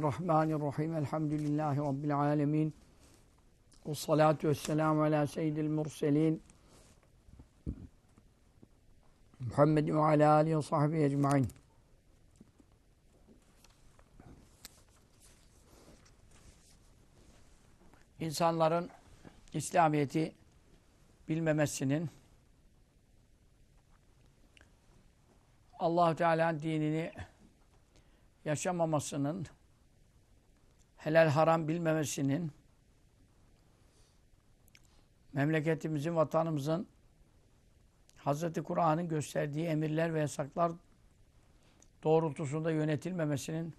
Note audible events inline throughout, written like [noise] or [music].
Bismillahirrahmanirrahim. Elhamdülillahi Rabbil alemin. Ve salatu ve selamu ala seyyidil murselin. Muhammed ve ala alihi ve sahbihi ecma'in. İnsanların İslamiyet'i bilmemesinin allah Teala'nın dinini yaşamamasının, helal haram bilmemesinin, memleketimizin, vatanımızın Hz. Kur'an'ın gösterdiği emirler ve yasaklar doğrultusunda yönetilmemesinin,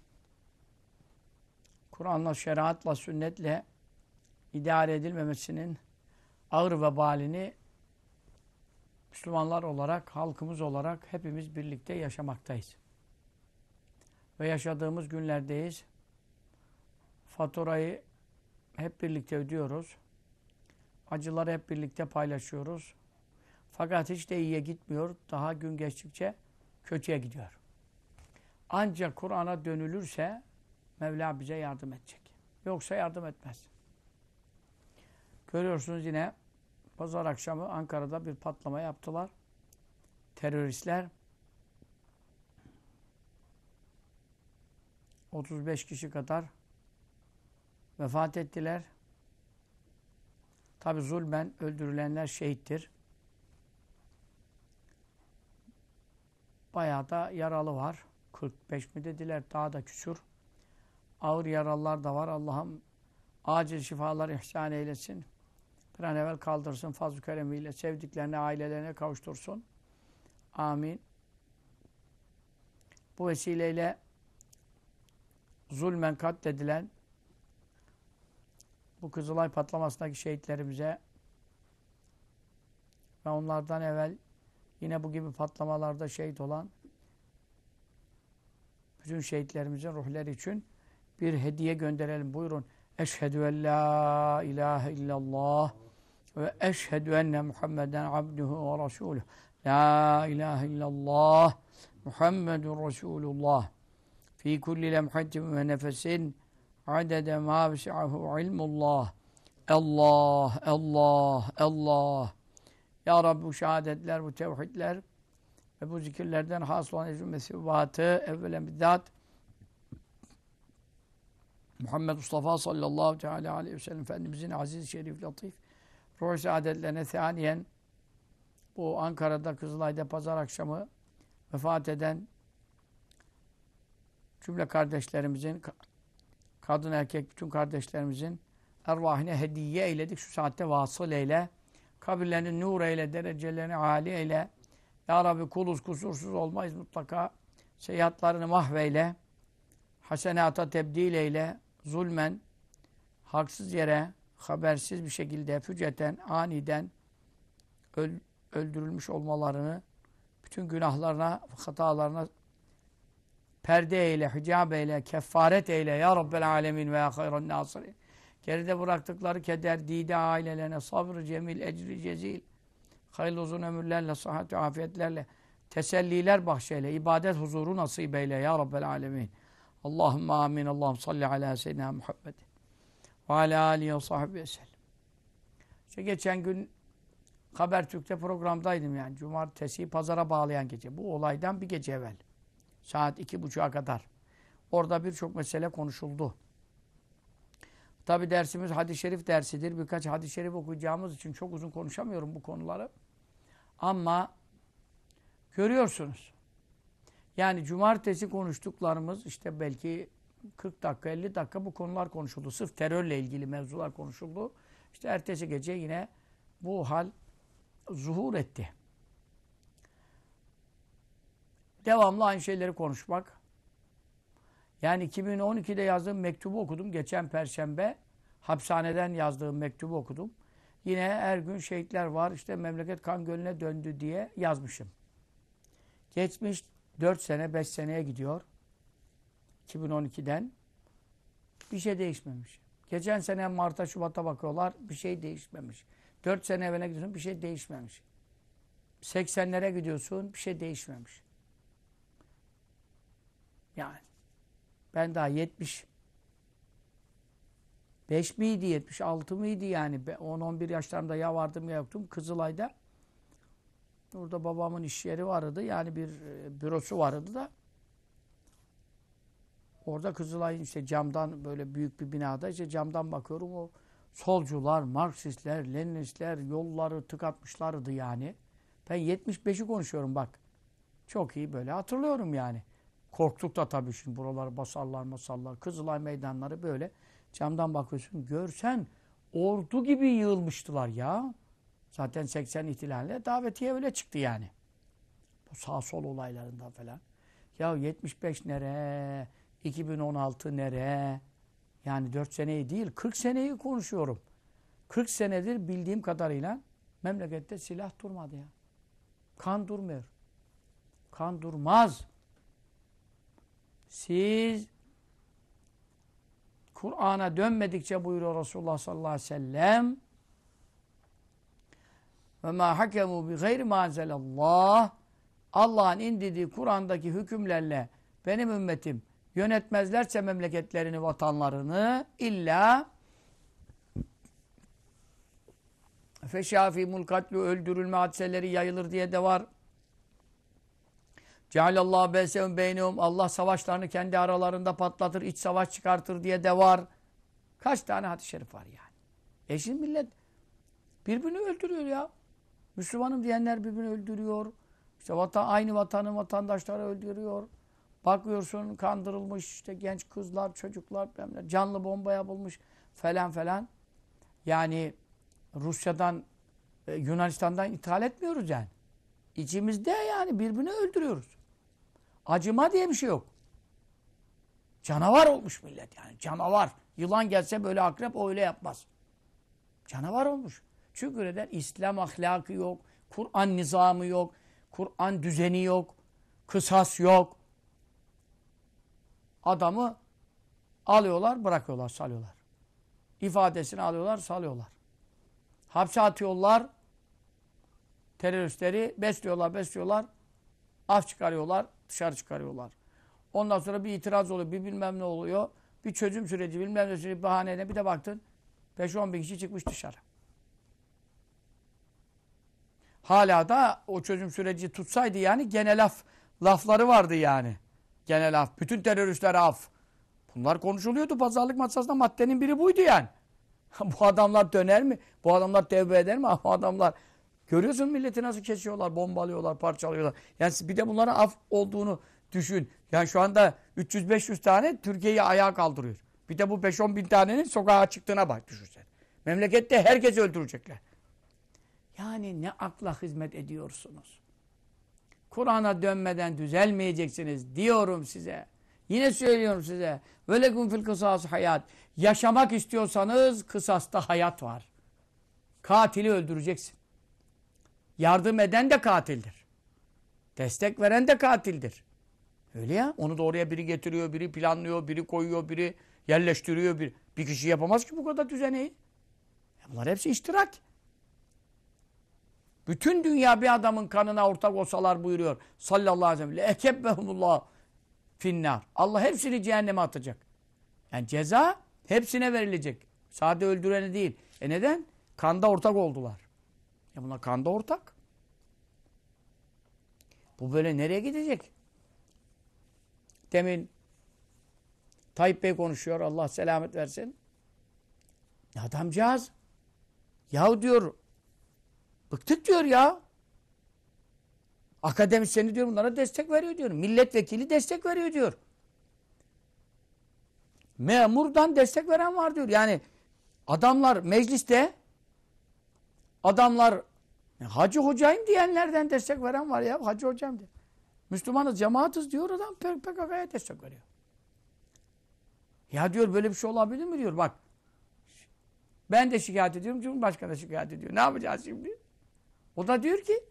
Kur'an'la, şeriatla, sünnetle idare edilmemesinin ağır vebalini Müslümanlar olarak, halkımız olarak hepimiz birlikte yaşamaktayız ve yaşadığımız günlerdeyiz. Faturayı hep birlikte ödüyoruz. Acıları hep birlikte paylaşıyoruz. Fakat hiç de iyiye gitmiyor. Daha gün geçtikçe kötüye gidiyor. Ancak Kur'an'a dönülürse Mevla bize yardım edecek. Yoksa yardım etmez. Görüyorsunuz yine pazar akşamı Ankara'da bir patlama yaptılar. Teröristler 35 kişi kadar vefat ettiler. Tabi zulmen öldürülenler şehittir. Bayağı da yaralı var. 45 mi dediler daha da küçür. Ağır yaralılar da var. Allah'ım acil şifalar ihsan eylesin. Bir an evvel kaldırsın fazl-ı keremiyle. Sevdiklerine, ailelerine kavuştursun. Amin. Bu vesileyle zulmen katledilen bu Kızılay patlamasındaki şehitlerimize ve onlardan evvel yine bu gibi patlamalarda şehit olan bütün şehitlerimizin ruhları için bir hediye gönderelim. Buyurun. Eşhedü en la ilahe illallah ve eşhedü enne Muhammeden abduhu ve resuluh. La ilahe illallah Muhammedun Resulullah fi kulli lemhatin ve nefesin adede ma vesi'ahu ilmullah. Allah, Allah, Allah. Ya Rabbi bu şehadetler, bu tevhidler ve bu zikirlerden hasıl olan ecrü mesibbatı evvelen bizzat Muhammed Mustafa sallallahu teala aleyhi ve sellem Efendimizin aziz, şerif, latif ruh saadetlerine thaniyen bu Ankara'da Kızılay'da pazar akşamı vefat eden cümle kardeşlerimizin, kadın erkek bütün kardeşlerimizin ervahine hediye eyledik. Şu saatte vasıl eyle. Kabirlerini nur eyle, derecelerini âli eyle. Ya Rabbi kuluz kusursuz olmayız mutlaka. Seyahatlarını mahveyle. Hasenata tebdil eyle. Zulmen, haksız yere, habersiz bir şekilde, füceten, aniden öl öldürülmüş olmalarını, bütün günahlarına, hatalarına perde eyle, hicab eyle, kefaret eyle ya Rabbel alemin ve ya hayran nasirin. Geride bıraktıkları keder, dide ailelerine sabır, cemil, ecri, cezil, hayırlı uzun ömürlerle, sıhhat ve afiyetlerle, teselliler bahşeyle, ibadet huzuru nasip eyle ya Rabbel alemin. Allahümme amin. Allahum salli ala seyyidina Muhammed ve ala alihi ve sahbihi sellem. İşte geçen gün Habertürk'te programdaydım yani. Cumartesi pazara bağlayan gece. Bu olaydan bir gece evvel. Saat iki buçuğa kadar. Orada birçok mesele konuşuldu. Tabi dersimiz hadis-i şerif dersidir. Birkaç hadis-i şerif okuyacağımız için çok uzun konuşamıyorum bu konuları. Ama görüyorsunuz. Yani cumartesi konuştuklarımız işte belki 40 dakika 50 dakika bu konular konuşuldu. Sırf terörle ilgili mevzular konuşuldu. İşte ertesi gece yine bu hal zuhur etti. Devamlı aynı şeyleri konuşmak. Yani 2012'de yazdığım mektubu okudum. Geçen perşembe hapishaneden yazdığım mektubu okudum. Yine her gün şehitler var. İşte memleket kan gölüne döndü diye yazmışım. Geçmiş 4 sene 5 seneye gidiyor. 2012'den. Bir şey değişmemiş. Geçen sene Mart'a Şubat'a bakıyorlar. Bir şey değişmemiş. 4 sene evvela gidiyorsun bir şey değişmemiş. 80'lere gidiyorsun bir şey değişmemiş. Yani. Ben daha 70 5 miydi, 76 mıydı yani? 10-11 yaşlarımda ya vardım ya yoktum. Kızılay'da. Orada babamın iş yeri vardı. Yani bir e, bürosu vardı da. Orada Kızılay'ın işte camdan böyle büyük bir binada işte camdan bakıyorum o solcular, Marksistler, Leninistler yolları tıkatmışlardı yani. Ben 75'i konuşuyorum bak. Çok iyi böyle hatırlıyorum yani. Korktuk da tabii şimdi buraları basarlar masallar. Kızılay meydanları böyle. Camdan bakıyorsun görsen ordu gibi yığılmıştılar ya. Zaten 80 ihtilalle davetiye öyle çıktı yani. Bu sağ sol olaylarından falan. Ya 75 nere? 2016 nere? Yani 4 seneyi değil 40 seneyi konuşuyorum. 40 senedir bildiğim kadarıyla memlekette silah durmadı ya. Kan durmuyor. Kan durmaz. Siz Kur'an'a dönmedikçe buyuruyor Resulullah sallallahu aleyhi ve sellem ve ma hakemu bi gayri ma Allah'ın indirdiği Kur'an'daki hükümlerle benim ümmetim yönetmezlerse memleketlerini, vatanlarını illa feşafimul katlü öldürülme hadiseleri yayılır diye de var. Cealallahu besevun beynehum Allah savaşlarını kendi aralarında patlatır, iç savaş çıkartır diye de var. Kaç tane hadis-i şerif var yani. E şimdi millet birbirini öldürüyor ya. Müslümanım diyenler birbirini öldürüyor. İşte vatan, aynı vatanın vatandaşları öldürüyor. Bakıyorsun kandırılmış işte genç kızlar, çocuklar, canlı bomba yapılmış falan falan. Yani Rusya'dan, e, Yunanistan'dan ithal etmiyoruz yani. İçimizde yani birbirini öldürüyoruz. Acıma diye bir şey yok. Canavar olmuş millet yani. Canavar. Yılan gelse böyle akrep öyle yapmaz. Canavar olmuş. Çünkü neden? İslam ahlakı yok. Kur'an nizamı yok. Kur'an düzeni yok. Kısas yok. Adamı alıyorlar, bırakıyorlar, salıyorlar. İfadesini alıyorlar, salıyorlar. Hapse atıyorlar. Teröristleri besliyorlar, besliyorlar. Af çıkarıyorlar, dışarı çıkarıyorlar. Ondan sonra bir itiraz oluyor, bir bilmem ne oluyor. Bir çözüm süreci, bilmem ne süreci bahaneyle bir de baktın 5-10 bin kişi çıkmış dışarı. Hala da o çözüm süreci tutsaydı yani gene laf, lafları vardı yani. Genel af. Bütün teröristler af. Bunlar konuşuluyordu. Pazarlık masasında maddenin biri buydu yani. [laughs] bu adamlar döner mi? Bu adamlar tevbe eder mi? [laughs] Bu adamlar görüyorsun milleti nasıl kesiyorlar, bombalıyorlar, parçalıyorlar. Yani bir de bunların af olduğunu düşün. Yani şu anda 300-500 tane Türkiye'yi ayağa kaldırıyor. Bir de bu 5-10 bin tanenin sokağa çıktığına bak düşünsen. Memlekette herkesi öldürecekler. Yani ne akla hizmet ediyorsunuz? Kur'an'a dönmeden düzelmeyeceksiniz diyorum size. Yine söylüyorum size. Velekum fil kısas hayat. Yaşamak istiyorsanız kısasta hayat var. Katili öldüreceksin. Yardım eden de katildir. Destek veren de katildir. Öyle ya. Onu da oraya biri getiriyor, biri planlıyor, biri koyuyor, biri yerleştiriyor. Bir, bir kişi yapamaz ki bu kadar düzeneyi. Bunlar hepsi iştirak. Bütün dünya bir adamın kanına ortak olsalar buyuruyor. Sallallahu aleyhi ve sellem. Ekebbehumullah finnar. Allah hepsini cehenneme atacak. Yani ceza hepsine verilecek. Sade öldüreni değil. E neden? Kanda ortak oldular. Ya bunlar kanda ortak. Bu böyle nereye gidecek? Demin Tayyip Bey konuşuyor. Allah selamet versin. Adamcağız yahu diyor Bıktık diyor ya. Akademisyeni diyor bunlara destek veriyor diyor. Milletvekili destek veriyor diyor. Memurdan destek veren var diyor. Yani adamlar mecliste adamlar hacı hocayım diyenlerden destek veren var ya. Hacı hocayım diyor. Müslümanız, cemaatiz diyor adam PKK'ya destek veriyor. Ya diyor böyle bir şey olabilir mi diyor. Bak ben de şikayet ediyorum. Cumhurbaşkanı da şikayet ediyor. Ne yapacağız şimdi? O da diyor ki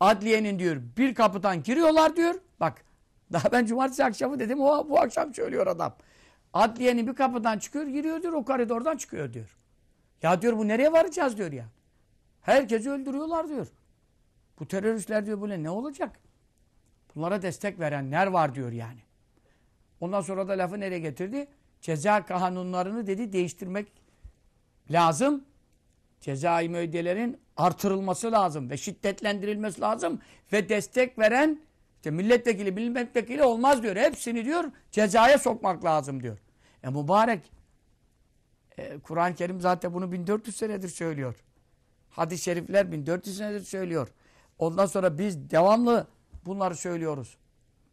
adliyenin diyor bir kapıdan giriyorlar diyor. Bak daha ben cumartesi akşamı dedim o bu akşam söylüyor adam. Adliyenin bir kapıdan çıkıyor giriyor diyor o koridordan çıkıyor diyor. Ya diyor bu nereye varacağız diyor ya. Herkesi öldürüyorlar diyor. Bu teröristler diyor böyle ne olacak? Bunlara destek verenler var diyor yani. Ondan sonra da lafı nereye getirdi? Ceza kanunlarını dedi değiştirmek lazım. Cezai müeydelerin artırılması lazım ve şiddetlendirilmesi lazım ve destek veren işte milletvekili, milletvekili olmaz diyor. Hepsini diyor cezaya sokmak lazım diyor. E mübarek e, Kur'an-ı Kerim zaten bunu 1400 senedir söylüyor. Hadis-i şerifler 1400 senedir söylüyor. Ondan sonra biz devamlı bunları söylüyoruz.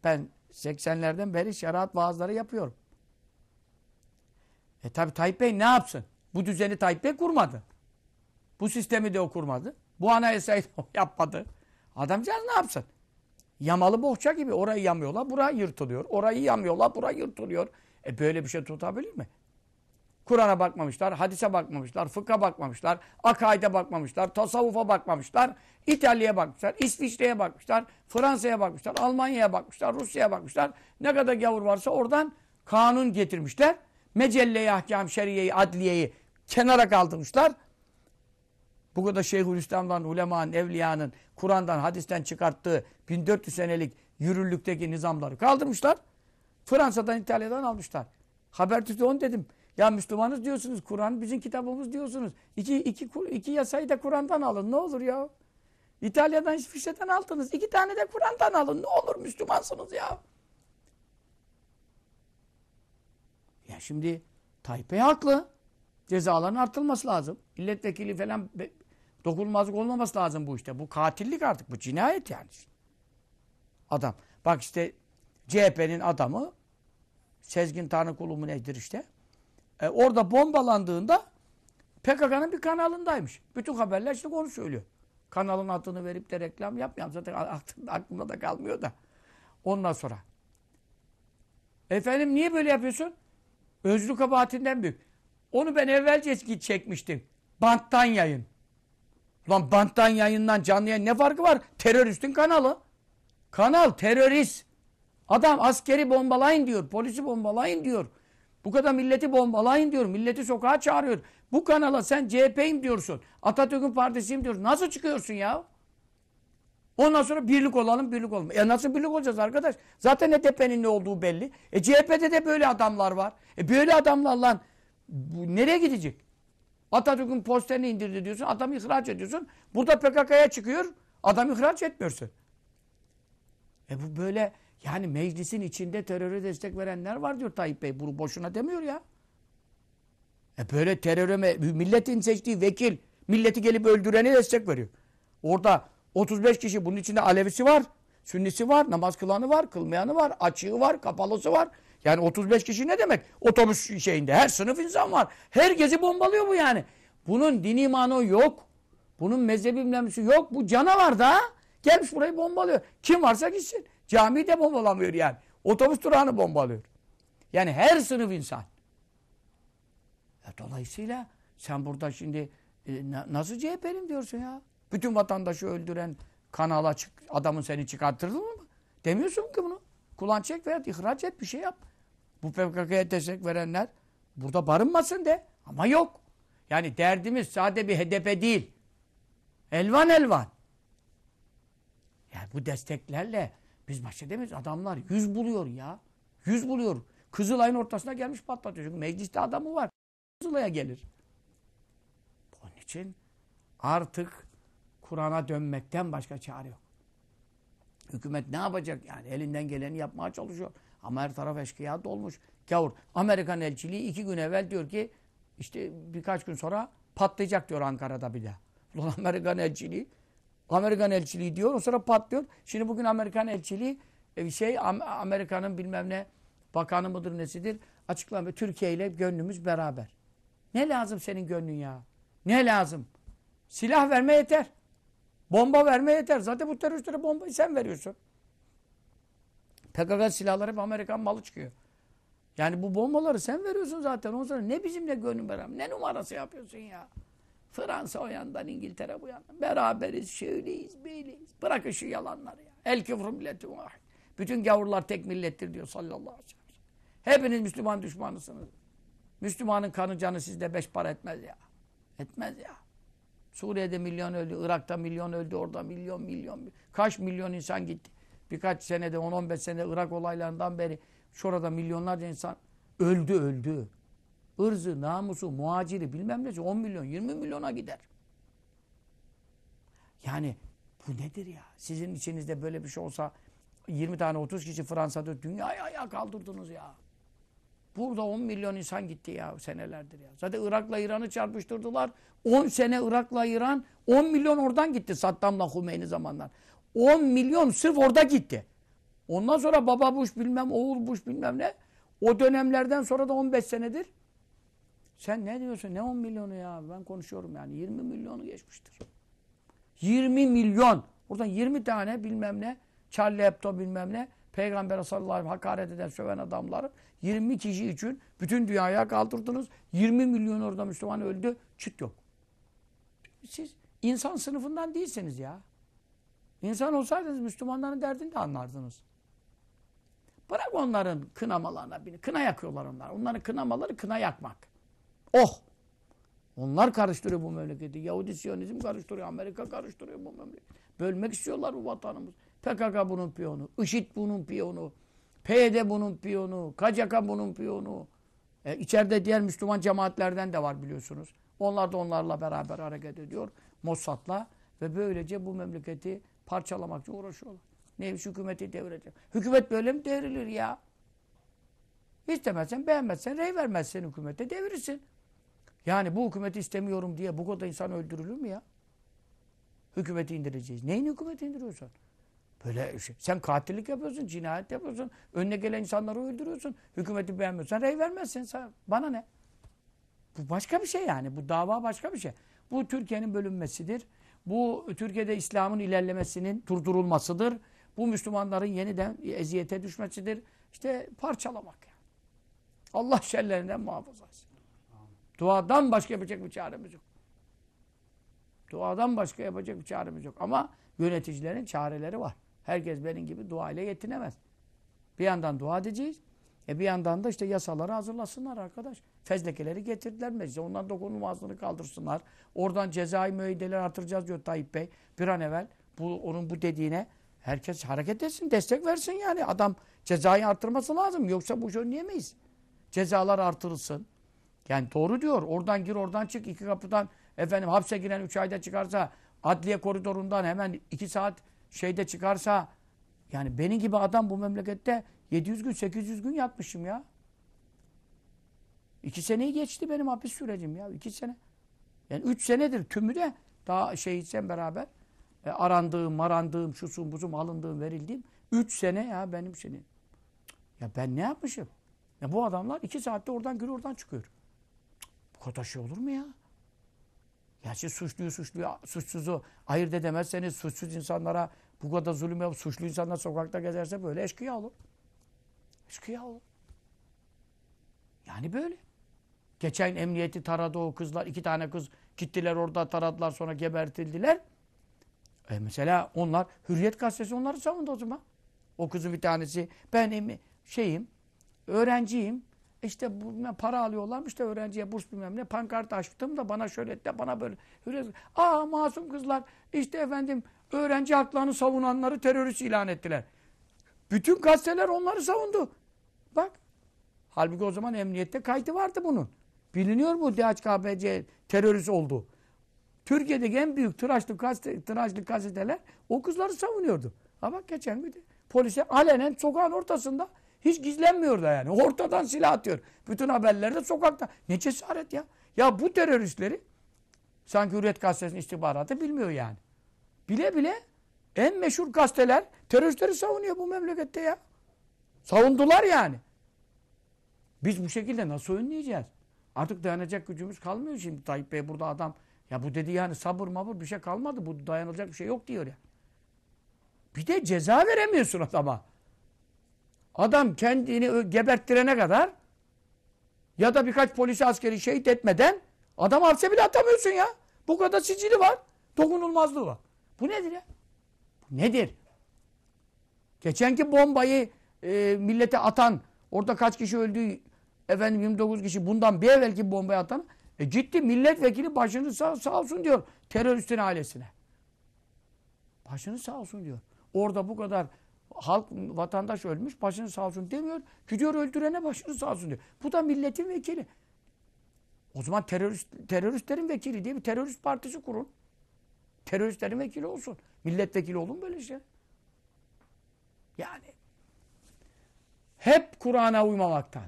Ben 80'lerden beri şeriat vaazları yapıyorum. E tabi Tayyip Bey ne yapsın? Bu düzeni Tayyip Bey kurmadı. Bu sistemi de o kurmadı. Bu anayasayı da yapmadı. Adamcağız ne yapsın? Yamalı bohça gibi. Orayı yamıyorlar, burayı yırtılıyor. Orayı yamıyorlar, burayı yırtılıyor. E böyle bir şey tutabilir mi? Kur'an'a bakmamışlar, hadise bakmamışlar, fıkha bakmamışlar, akaide bakmamışlar, tasavvufa bakmamışlar, İtalya'ya bakmışlar, İsviçre'ye bakmışlar, Fransa'ya bakmışlar, Almanya'ya bakmışlar, Rusya'ya bakmışlar. Ne kadar gavur varsa oradan kanun getirmişler. Mecelle-i Ahkam, Şeriye-i Adliye'yi kenara kaldırmışlar. Bu kadar Şeyhülislam'dan, ulemanın, evliyanın, Kur'an'dan, hadisten çıkarttığı 1400 senelik yürürlükteki nizamları kaldırmışlar. Fransa'dan, İtalya'dan almışlar. Habertürk'te onu dedim. Ya Müslümanız diyorsunuz, Kur'an bizim kitabımız diyorsunuz. İki, iki, iki yasayı da Kur'an'dan alın ne olur ya. İtalya'dan, İsviçre'den aldınız. iki tane de Kur'an'dan alın ne olur Müslümansınız ya. Ya şimdi Tayyip Bey haklı. Cezaların artılması lazım. Milletvekili falan dokunulmazlık olmaması lazım bu işte. Bu katillik artık. Bu cinayet yani. Adam. Bak işte CHP'nin adamı Sezgin Tanrıkulu mu nedir işte. E, orada bombalandığında PKK'nın bir kanalındaymış. Bütün haberler işte onu söylüyor. Kanalın adını verip de reklam yapmayalım. Zaten aklımda da kalmıyor da. Ondan sonra. Efendim niye böyle yapıyorsun? Özlü kabahatinden büyük. Onu ben evvelce çekmiştim. Banttan yayın. Ulan banttan yayından canlı yayın ne farkı var? Teröristin kanalı. Kanal terörist. Adam askeri bombalayın diyor. Polisi bombalayın diyor. Bu kadar milleti bombalayın diyor. Milleti sokağa çağırıyor. Bu kanala sen CHP'yim diyorsun. Atatürk'ün partisiyim diyorsun. Nasıl çıkıyorsun ya? Ondan sonra birlik olalım, birlik olalım. E nasıl birlik olacağız arkadaş? Zaten HDP'nin ne olduğu belli. E CHP'de de böyle adamlar var. E böyle adamlarla bu nereye gidecek? Atatürk'ün posterini indirdi diyorsun, adamı ihraç ediyorsun. Burada PKK'ya çıkıyor, adam ihraç etmiyorsun. E bu böyle yani meclisin içinde teröre destek verenler var diyor Tayyip Bey. Bunu boşuna demiyor ya. E böyle teröre milletin seçtiği vekil milleti gelip öldüreni destek veriyor. Orada 35 kişi bunun içinde Alevisi var, Sünnisi var, namaz kılanı var, kılmayanı var, açığı var, kapalısı var. Yani 35 kişi ne demek? Otobüs şeyinde her sınıf insan var. Herkesi bombalıyor bu yani. Bunun din imanı yok. Bunun mezhebi yok. Bu canavar da gelmiş burayı bombalıyor. Kim varsa gitsin. Camiyi de bombalamıyor yani. Otobüs durağını bombalıyor. Yani her sınıf insan. E, dolayısıyla sen burada şimdi e, nasıl CHP'lim diyorsun ya? Bütün vatandaşı öldüren kanala çık, adamın seni çıkartırdı mı? Demiyorsun ki bunu. Kulağın çek veya ihraç et bir şey yap. Bu PKK'ya destek verenler burada barınmasın de. Ama yok. Yani derdimiz sade bir HDP değil. Elvan elvan. Yani bu desteklerle biz baş edemeyiz. Adamlar yüz buluyor ya. Yüz buluyor. Kızılay'ın ortasına gelmiş patlatıyor. Çünkü mecliste adamı var. Kızılay'a gelir. Onun için artık Kur'an'a dönmekten başka çare yok. Hükümet ne yapacak yani? Elinden geleni yapmaya çalışıyor. Ama her taraf eşkıya dolmuş. Gavur. Amerikan elçiliği iki gün evvel diyor ki işte birkaç gün sonra patlayacak diyor Ankara'da bir daha. Ulan Amerikan elçiliği Amerikan elçiliği diyor. O sonra patlıyor. Şimdi bugün Amerikan elçiliği e, şey Amerika'nın bilmem ne bakanı mıdır nesidir açıklamıyor. Türkiye ile gönlümüz beraber. Ne lazım senin gönlün ya? Ne lazım? Silah verme yeter. Bomba verme yeter. Zaten bu teröristlere bombayı sen veriyorsun. PKK silahları hep Amerikan malı çıkıyor. Yani bu bombaları sen veriyorsun zaten. Ondan sonra ne bizimle gönlün beraber? Ne numarası yapıyorsun ya? Fransa o yandan, İngiltere bu yandan. Beraberiz, şöyleyiz, böyleyiz. Bırakın şu yalanları ya. El küfrü milletin vahid. Bütün gavurlar tek millettir diyor sallallahu aleyhi ve sellem. Hepiniz Müslüman düşmanısınız. Müslümanın kanı canı sizde beş para etmez ya. Etmez ya. Suriye'de milyon öldü, Irak'ta milyon öldü, orada milyon milyon. Kaç milyon insan gitti. Birkaç senede, 10-15 sene Irak olaylarından beri Şurada milyonlarca insan öldü öldü. Irzı, namusu, muhaciri bilmem nesi 10 milyon, 20 milyona gider. Yani bu nedir ya? Sizin içinizde böyle bir şey olsa 20 tane 30 kişi Fransa'da dünyayı ayağa kaldırdınız ya. Burada 10 milyon insan gitti ya senelerdir ya. Zaten Irak'la İran'ı çarpıştırdılar. 10 sene Irak'la İran 10 milyon oradan gitti Saddam'la Hümeyni zamanlar. 10 milyon sırf orada gitti. Ondan sonra baba Bush bilmem oğul Bush bilmem ne. O dönemlerden sonra da 15 senedir. Sen ne diyorsun? Ne 10 milyonu ya? Ben konuşuyorum yani. 20 milyonu geçmiştir. 20 milyon. Oradan 20 tane bilmem ne. Charlie Hebdo bilmem ne. Peygamber sallallahu aleyhi ve sellem hakaret eden, söven adamları 20 kişi için bütün dünyaya kaldırdınız. 20 milyon orada Müslüman öldü. Çıt yok. Siz insan sınıfından değilsiniz ya. İnsan olsaydınız Müslümanların derdini de anlardınız. Bırak onların kınamalarına. Kına yakıyorlar onlar. Onların kınamaları kına yakmak. Oh! Onlar karıştırıyor bu memleketi. Yahudi Siyonizm karıştırıyor. Amerika karıştırıyor bu memleketi. Bölmek istiyorlar bu vatanımız. PKK bunun piyonu. IŞİD bunun piyonu. PYD bunun piyonu. KCK bunun piyonu. E, içeride diğer Müslüman cemaatlerden de var biliyorsunuz. Onlar da onlarla beraber hareket ediyor. Mossad'la ve böylece bu memleketi parçalamak için uğraşıyorlar. Neymiş hükümeti devirecek. Hükümet böyle mi devrilir ya? İstemezsen, beğenmezsen, rey vermezsen hükümete devirirsin. Yani bu hükümeti istemiyorum diye bu kadar insan öldürülür mü ya? Hükümeti indireceğiz. Neyin hükümeti indiriyorsun? Böyle şey. Sen katillik yapıyorsun, cinayet yapıyorsun, önüne gelen insanları öldürüyorsun. Hükümeti beğenmiyorsan rey vermezsin. Sen. Bana ne? Bu başka bir şey yani. Bu dava başka bir şey. Bu Türkiye'nin bölünmesidir. Bu Türkiye'de İslam'ın ilerlemesinin durdurulmasıdır. Bu Müslümanların yeniden eziyete düşmesidir. İşte parçalamak yani. Allah şerlerinden muhafaza etsin. Duadan başka yapacak bir çaremiz yok. Duadan başka yapacak bir çaremiz yok. Ama yöneticilerin çareleri var. Herkes benim gibi dua ile yetinemez. Bir yandan dua edeceğiz. E bir yandan da işte yasaları hazırlasınlar arkadaş. Fezlekeleri getirdiler meclise. Ondan dokunulmazlığını kaldırsınlar. Oradan cezai müeyyideleri artıracağız diyor Tayyip Bey. Bir an evvel bu, onun bu dediğine herkes hareket etsin, destek versin yani. Adam cezayı artırması lazım. Yoksa bu işi önleyemeyiz. Cezalar artırılsın. Yani doğru diyor. Oradan gir oradan çık. iki kapıdan efendim hapse giren üç ayda çıkarsa adliye koridorundan hemen iki saat şeyde çıkarsa yani benim gibi adam bu memlekette 700 gün 800 gün yatmışım ya. İki seneyi geçti benim hapis sürecim ya. iki sene. Yani üç senedir tümü de daha içsem beraber e, arandığım, marandığım, şusum, buzum, alındığım, verildiğim üç sene ya benim senin. Ya ben ne yapmışım? Ya bu adamlar iki saatte oradan giriyor oradan çıkıyor. Kadar şey olur mu ya? Siz suçluyu suçluyu, suçsuzu ayırt edemezseniz suçsuz insanlara bu kadar zulüm yapıp suçlu insanlar sokakta gezerse böyle eşkıya olur. Eşkıya olur. Yani böyle. Geçen emniyeti taradı o kızlar. iki tane kız gittiler orada taradılar sonra gebertildiler. E mesela onlar Hürriyet gazetesi onları savundu o zaman. O kızın bir tanesi ben şeyim öğrenciyim. İşte bu para alıyorlarmış da öğrenciye burs bilmem ne. Pankart açtım da bana şöyle de bana böyle. Aa masum kızlar işte efendim öğrenci haklarını savunanları terörist ilan ettiler. Bütün gazeteler onları savundu. Bak. Halbuki o zaman emniyette kaydı vardı bunun. Biliniyor mu DHKPC terörist oldu. Türkiye'deki en büyük tıraşlı, gazete, tıraşlı gazeteler o kızları savunuyordu. Ama geçen gün polise alenen sokağın ortasında hiç gizlenmiyor da yani. Ortadan silah atıyor. Bütün haberlerde sokakta. Ne cesaret ya. Ya bu teröristleri sanki Hürriyet Gazetesi'nin istihbaratı bilmiyor yani. Bile bile en meşhur gazeteler teröristleri savunuyor bu memlekette ya. Savundular yani. Biz bu şekilde nasıl önleyeceğiz? Artık dayanacak gücümüz kalmıyor şimdi. Tayyip Bey burada adam ya bu dedi yani sabır mabır bir şey kalmadı. Bu dayanılacak bir şey yok diyor ya. Bir de ceza veremiyorsun adama. Adam kendini geberttirene kadar ya da birkaç polis askeri şehit etmeden adam hapse bile atamıyorsun ya. Bu kadar sicili var. Dokunulmazlığı var. Bu nedir ya? Bu nedir? Geçenki bombayı e, millete atan, orada kaç kişi öldü, efendim 29 kişi bundan bir evvelki bombayı atan, e, ciddi milletvekili başını sağ, sağ olsun diyor teröristin ailesine. Başını sağ olsun diyor. Orada bu kadar halk, vatandaş ölmüş, başını sağ olsun demiyor. Gidiyor öldürene başını sağ olsun diyor. Bu da milletin vekili. O zaman terörist, teröristlerin vekili diye bir terörist partisi kurun. Teröristlerin vekili olsun. Milletvekili olun böyle şey. Yani hep Kur'an'a uymamaktan,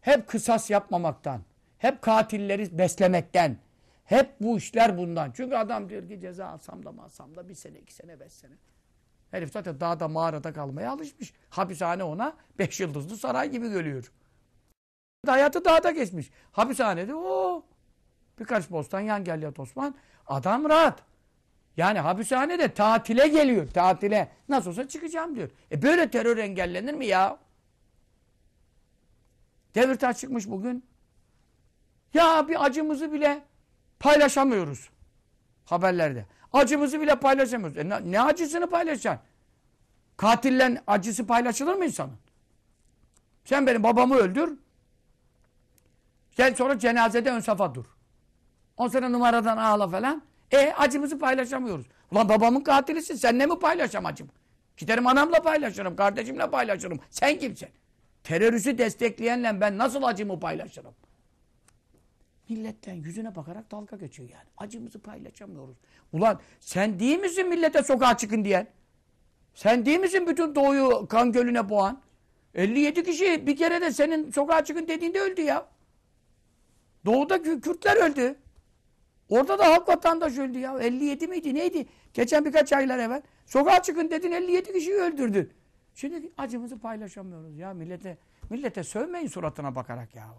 hep kısas yapmamaktan, hep katilleri beslemekten, hep bu işler bundan. Çünkü adam diyor ki ceza alsam da mı alsam da bir sene, iki sene, beş sene. Herif zaten dağda mağarada kalmaya alışmış. Hapishane ona beş yıldızlı saray gibi görüyor. Hayatı dağda geçmiş. Hapishanede o birkaç bostan yan gel Osman. Adam rahat. Yani hapishanede tatile geliyor. Tatile. Nasıl olsa çıkacağım diyor. E böyle terör engellenir mi ya? Demirtaş çıkmış bugün. Ya bir acımızı bile paylaşamıyoruz. Haberlerde. Acımızı bile paylaşamıyoruz. E ne, ne acısını paylaşacaksın? Katillen acısı paylaşılır mı insanın? Sen benim babamı öldür. Gel sonra cenazede ön safa dur. On sene numaradan ağla falan. E acımızı paylaşamıyoruz. Ulan babamın katilisin. Seninle mi paylaşam acım? Giderim anamla paylaşırım, kardeşimle paylaşırım. Sen kimsin? Teröristi destekleyenle ben nasıl acımı paylaşırım? Milletten yüzüne bakarak dalga geçiyor yani. Acımızı paylaşamıyoruz. Ulan sen değil misin millete sokağa çıkın diyen? Sen değil misin bütün doğuyu kan gölüne boğan? 57 kişi bir kere de senin sokağa çıkın dediğinde öldü ya. Doğuda Kürtler öldü. Orada da halk vatandaş öldü ya. 57 miydi neydi? Geçen birkaç aylar evvel. Sokağa çıkın dedin 57 kişiyi öldürdün. Şimdi acımızı paylaşamıyoruz ya millete. Millete sövmeyin suratına bakarak ya.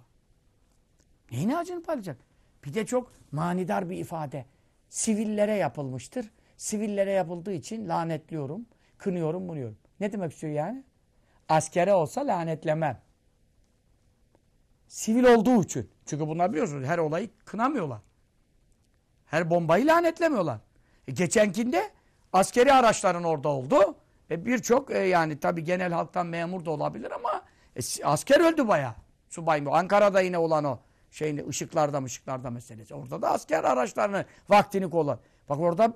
Neyine acını paylaşacak? Bir de çok manidar bir ifade. Sivillere yapılmıştır. Sivillere yapıldığı için lanetliyorum, kınıyorum, bunuyorum. Ne demek istiyor yani? Askere olsa lanetlemem. Sivil olduğu için. Çünkü bunlar biliyorsunuz her olayı kınamıyorlar. Her bombayı lanetlemiyorlar. E geçenkinde askeri araçların orada oldu. E birçok e yani tabi genel halktan memur da olabilir ama e, asker öldü bayağı. Subay mı? Ankara'da yine olan o şeyin ışıklarda ışıklarda meselesi. Orada da asker araçlarını vaktini kullan. Bak orada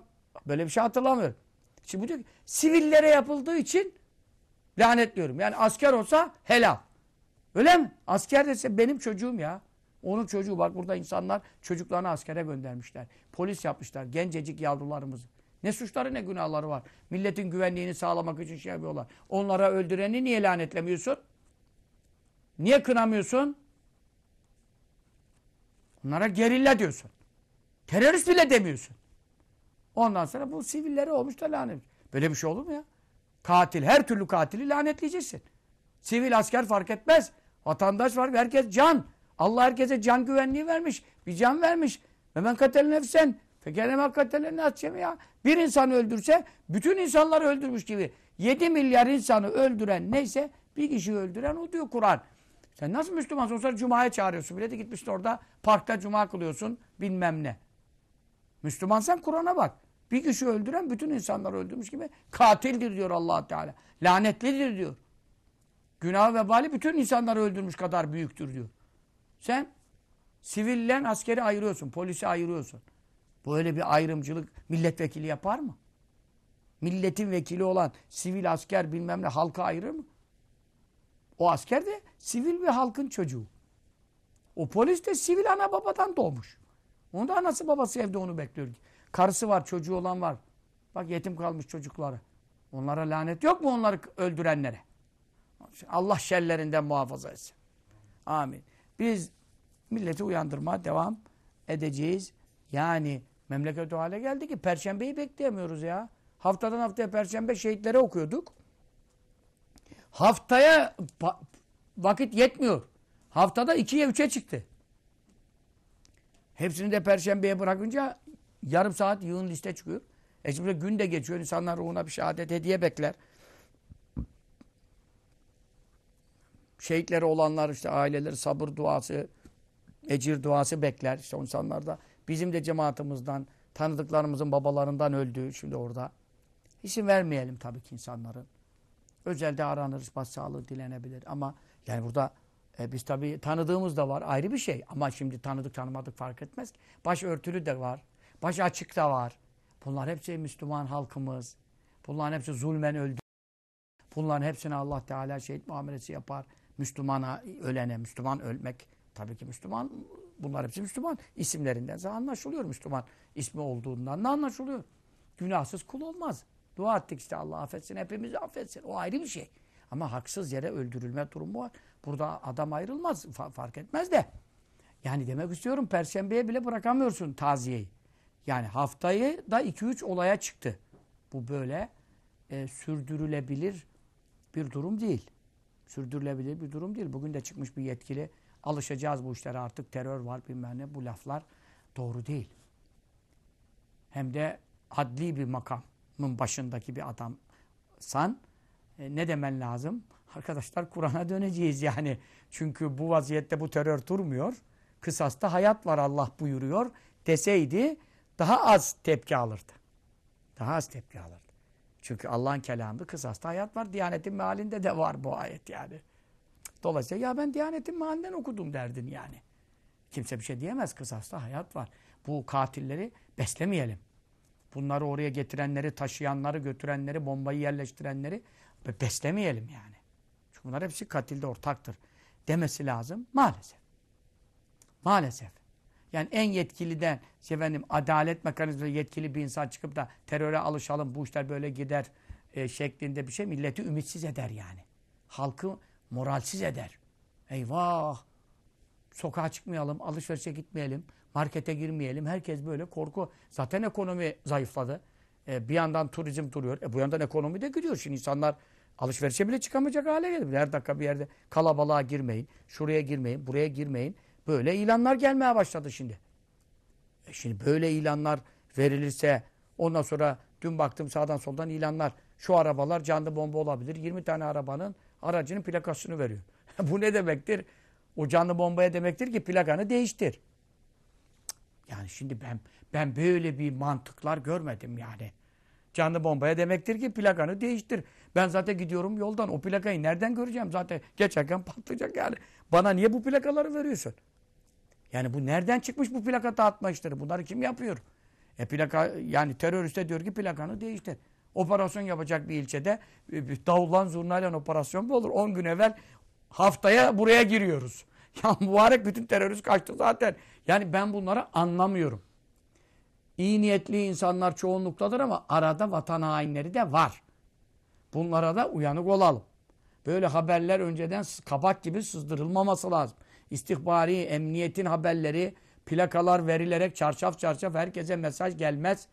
böyle bir şey hatırlamıyorum. Şimdi bu diyor ki, sivillere yapıldığı için lanetliyorum. Yani asker olsa helal. Öyle mi? Asker dese benim çocuğum ya. Onun çocuğu bak burada insanlar çocuklarını askere göndermişler. Polis yapmışlar. Gencecik yavrularımızı. Ne suçları ne günahları var. Milletin güvenliğini sağlamak için şey yapıyorlar. Onlara öldüreni niye lanetlemiyorsun? Niye kınamıyorsun? Onlara gerilla diyorsun. Terörist bile demiyorsun. Ondan sonra bu sivilleri olmuş da lanet. Böyle bir şey olur mu ya? Katil, her türlü katili lanetleyeceksin. Sivil asker fark etmez. Vatandaş var, herkes can. Allah herkese can güvenliği vermiş. Bir can vermiş. Ve men katel nefsen. Fekeleme katele nascem ya. Bir insan öldürse bütün insanları öldürmüş gibi. 7 milyar insanı öldüren neyse bir kişi öldüren o diyor Kur'an. Sen nasıl Müslümansın? Sonra Cuma'ya çağırıyorsun. Bile de gitmişsin orada parkta Cuma kılıyorsun bilmem ne. Müslümansan Kur'an'a bak. Bir kişi öldüren bütün insanları öldürmüş gibi katildir diyor allah Teala. Lanetlidir diyor. Günah ve vebali bütün insanları öldürmüş kadar büyüktür diyor. Sen sivillen askeri ayırıyorsun, polisi ayırıyorsun. Böyle bir ayrımcılık milletvekili yapar mı? Milletin vekili olan sivil asker bilmem ne halka ayırır mı? O asker de sivil bir halkın çocuğu. O polis de sivil ana babadan doğmuş. Onun da anası babası evde onu bekliyor. Karısı var, çocuğu olan var. Bak yetim kalmış çocukları. Onlara lanet yok mu onları öldürenlere? Allah şerlerinden muhafaza etsin. Amin. Biz milleti uyandırmaya devam edeceğiz. Yani memleket o hale geldi ki perşembeyi bekleyemiyoruz ya. Haftadan haftaya perşembe şehitlere okuyorduk. Haftaya vakit yetmiyor. Haftada ikiye üçe çıktı. Hepsini de perşembeye bırakınca yarım saat yığın liste çıkıyor. E şimdi gün de geçiyor. İnsanlar ruhuna bir şehadet hediye bekler. Şehitleri olanlar işte aileleri sabır duası, ecir duası bekler. İşte insanlar da bizim de cemaatimizden, tanıdıklarımızın babalarından öldü şimdi orada. İsim vermeyelim tabii ki insanların. Özelde aranır, başsağlığı dilenebilir ama yani burada e, biz tabii tanıdığımız da var ayrı bir şey. Ama şimdi tanıdık tanımadık fark etmez. Baş örtülü de var. Baş açık da var. Bunlar hepsi Müslüman halkımız. Bunların hepsi zulmen öldü. Bunların hepsine Allah Teala şehit muamelesi yapar. Müslümana ölene, Müslüman ölmek. Tabii ki Müslüman, bunlar hepsi Müslüman isimlerinden anlaşılıyor Müslüman ismi olduğundan da anlaşılıyor. Günahsız kul olmaz. Dua ettik işte Allah affetsin, hepimizi affetsin. O ayrı bir şey. Ama haksız yere öldürülme durumu var. Burada adam ayrılmaz, fark etmez de. Yani demek istiyorum Perşembeye bile bırakamıyorsun taziyeyi. Yani haftayı da 2-3 olaya çıktı. Bu böyle e, sürdürülebilir bir durum değil. Sürdürülebilir bir durum değil. Bugün de çıkmış bir yetkili. Alışacağız bu işlere artık terör var bilmem ne. Bu laflar doğru değil. Hem de adli bir makamın başındaki bir adamsan e, ne demen lazım? Arkadaşlar Kur'an'a döneceğiz yani. Çünkü bu vaziyette bu terör durmuyor. Kısasta hayat var Allah buyuruyor deseydi daha az tepki alırdı. Daha az tepki alırdı. Çünkü Allah'ın kelamı kısasta hayat var. Diyanetin mealinde de var bu ayet yani. Dolayısıyla ya ben Diyanetin mealinden okudum derdin yani. Kimse bir şey diyemez. Kısasta hayat var. Bu katilleri beslemeyelim. Bunları oraya getirenleri, taşıyanları, götürenleri, bombayı yerleştirenleri beslemeyelim yani. Çünkü bunlar hepsi katilde ortaktır demesi lazım maalesef. Maalesef. Yani en yetkiliden efendim, adalet mekanizması yetkili bir insan çıkıp da teröre alışalım bu işler böyle gider e, şeklinde bir şey milleti ümitsiz eder yani. Halkı moralsiz eder. Eyvah! Sokağa çıkmayalım, alışverişe gitmeyelim, markete girmeyelim. Herkes böyle korku. Zaten ekonomi zayıfladı. E, bir yandan turizm duruyor. E, bu yandan ekonomi de gidiyor. Şimdi insanlar alışverişe bile çıkamayacak hale geldi. Her dakika bir yerde kalabalığa girmeyin, şuraya girmeyin, buraya girmeyin. Böyle ilanlar gelmeye başladı şimdi. E şimdi böyle ilanlar verilirse ondan sonra dün baktım sağdan soldan ilanlar. Şu arabalar canlı bomba olabilir. 20 tane arabanın aracının plakasını veriyor. [laughs] Bu ne demektir? O canlı bombaya demektir ki plakanı değiştir. Yani şimdi ben ben böyle bir mantıklar görmedim yani. Canlı bombaya demektir ki plakanı değiştir. Ben zaten gidiyorum yoldan. O plakayı nereden göreceğim? Zaten geçerken patlayacak yani. Bana niye bu plakaları veriyorsun? Yani bu nereden çıkmış bu plaka dağıtma işleri? Bunları kim yapıyor? E plaka yani teröriste diyor ki plakanı değiştir. Operasyon yapacak bir ilçede e, davullan zurnayla operasyon mu olur? 10 gün evvel haftaya buraya giriyoruz. [laughs] Ya mübarek bütün terörist kaçtı zaten. Yani ben bunları anlamıyorum. İyi niyetli insanlar çoğunluktadır ama arada vatan hainleri de var. Bunlara da uyanık olalım. Böyle haberler önceden kabak gibi sızdırılmaması lazım istihbari, emniyetin haberleri, plakalar verilerek çarşaf çarşaf herkese mesaj gelmez.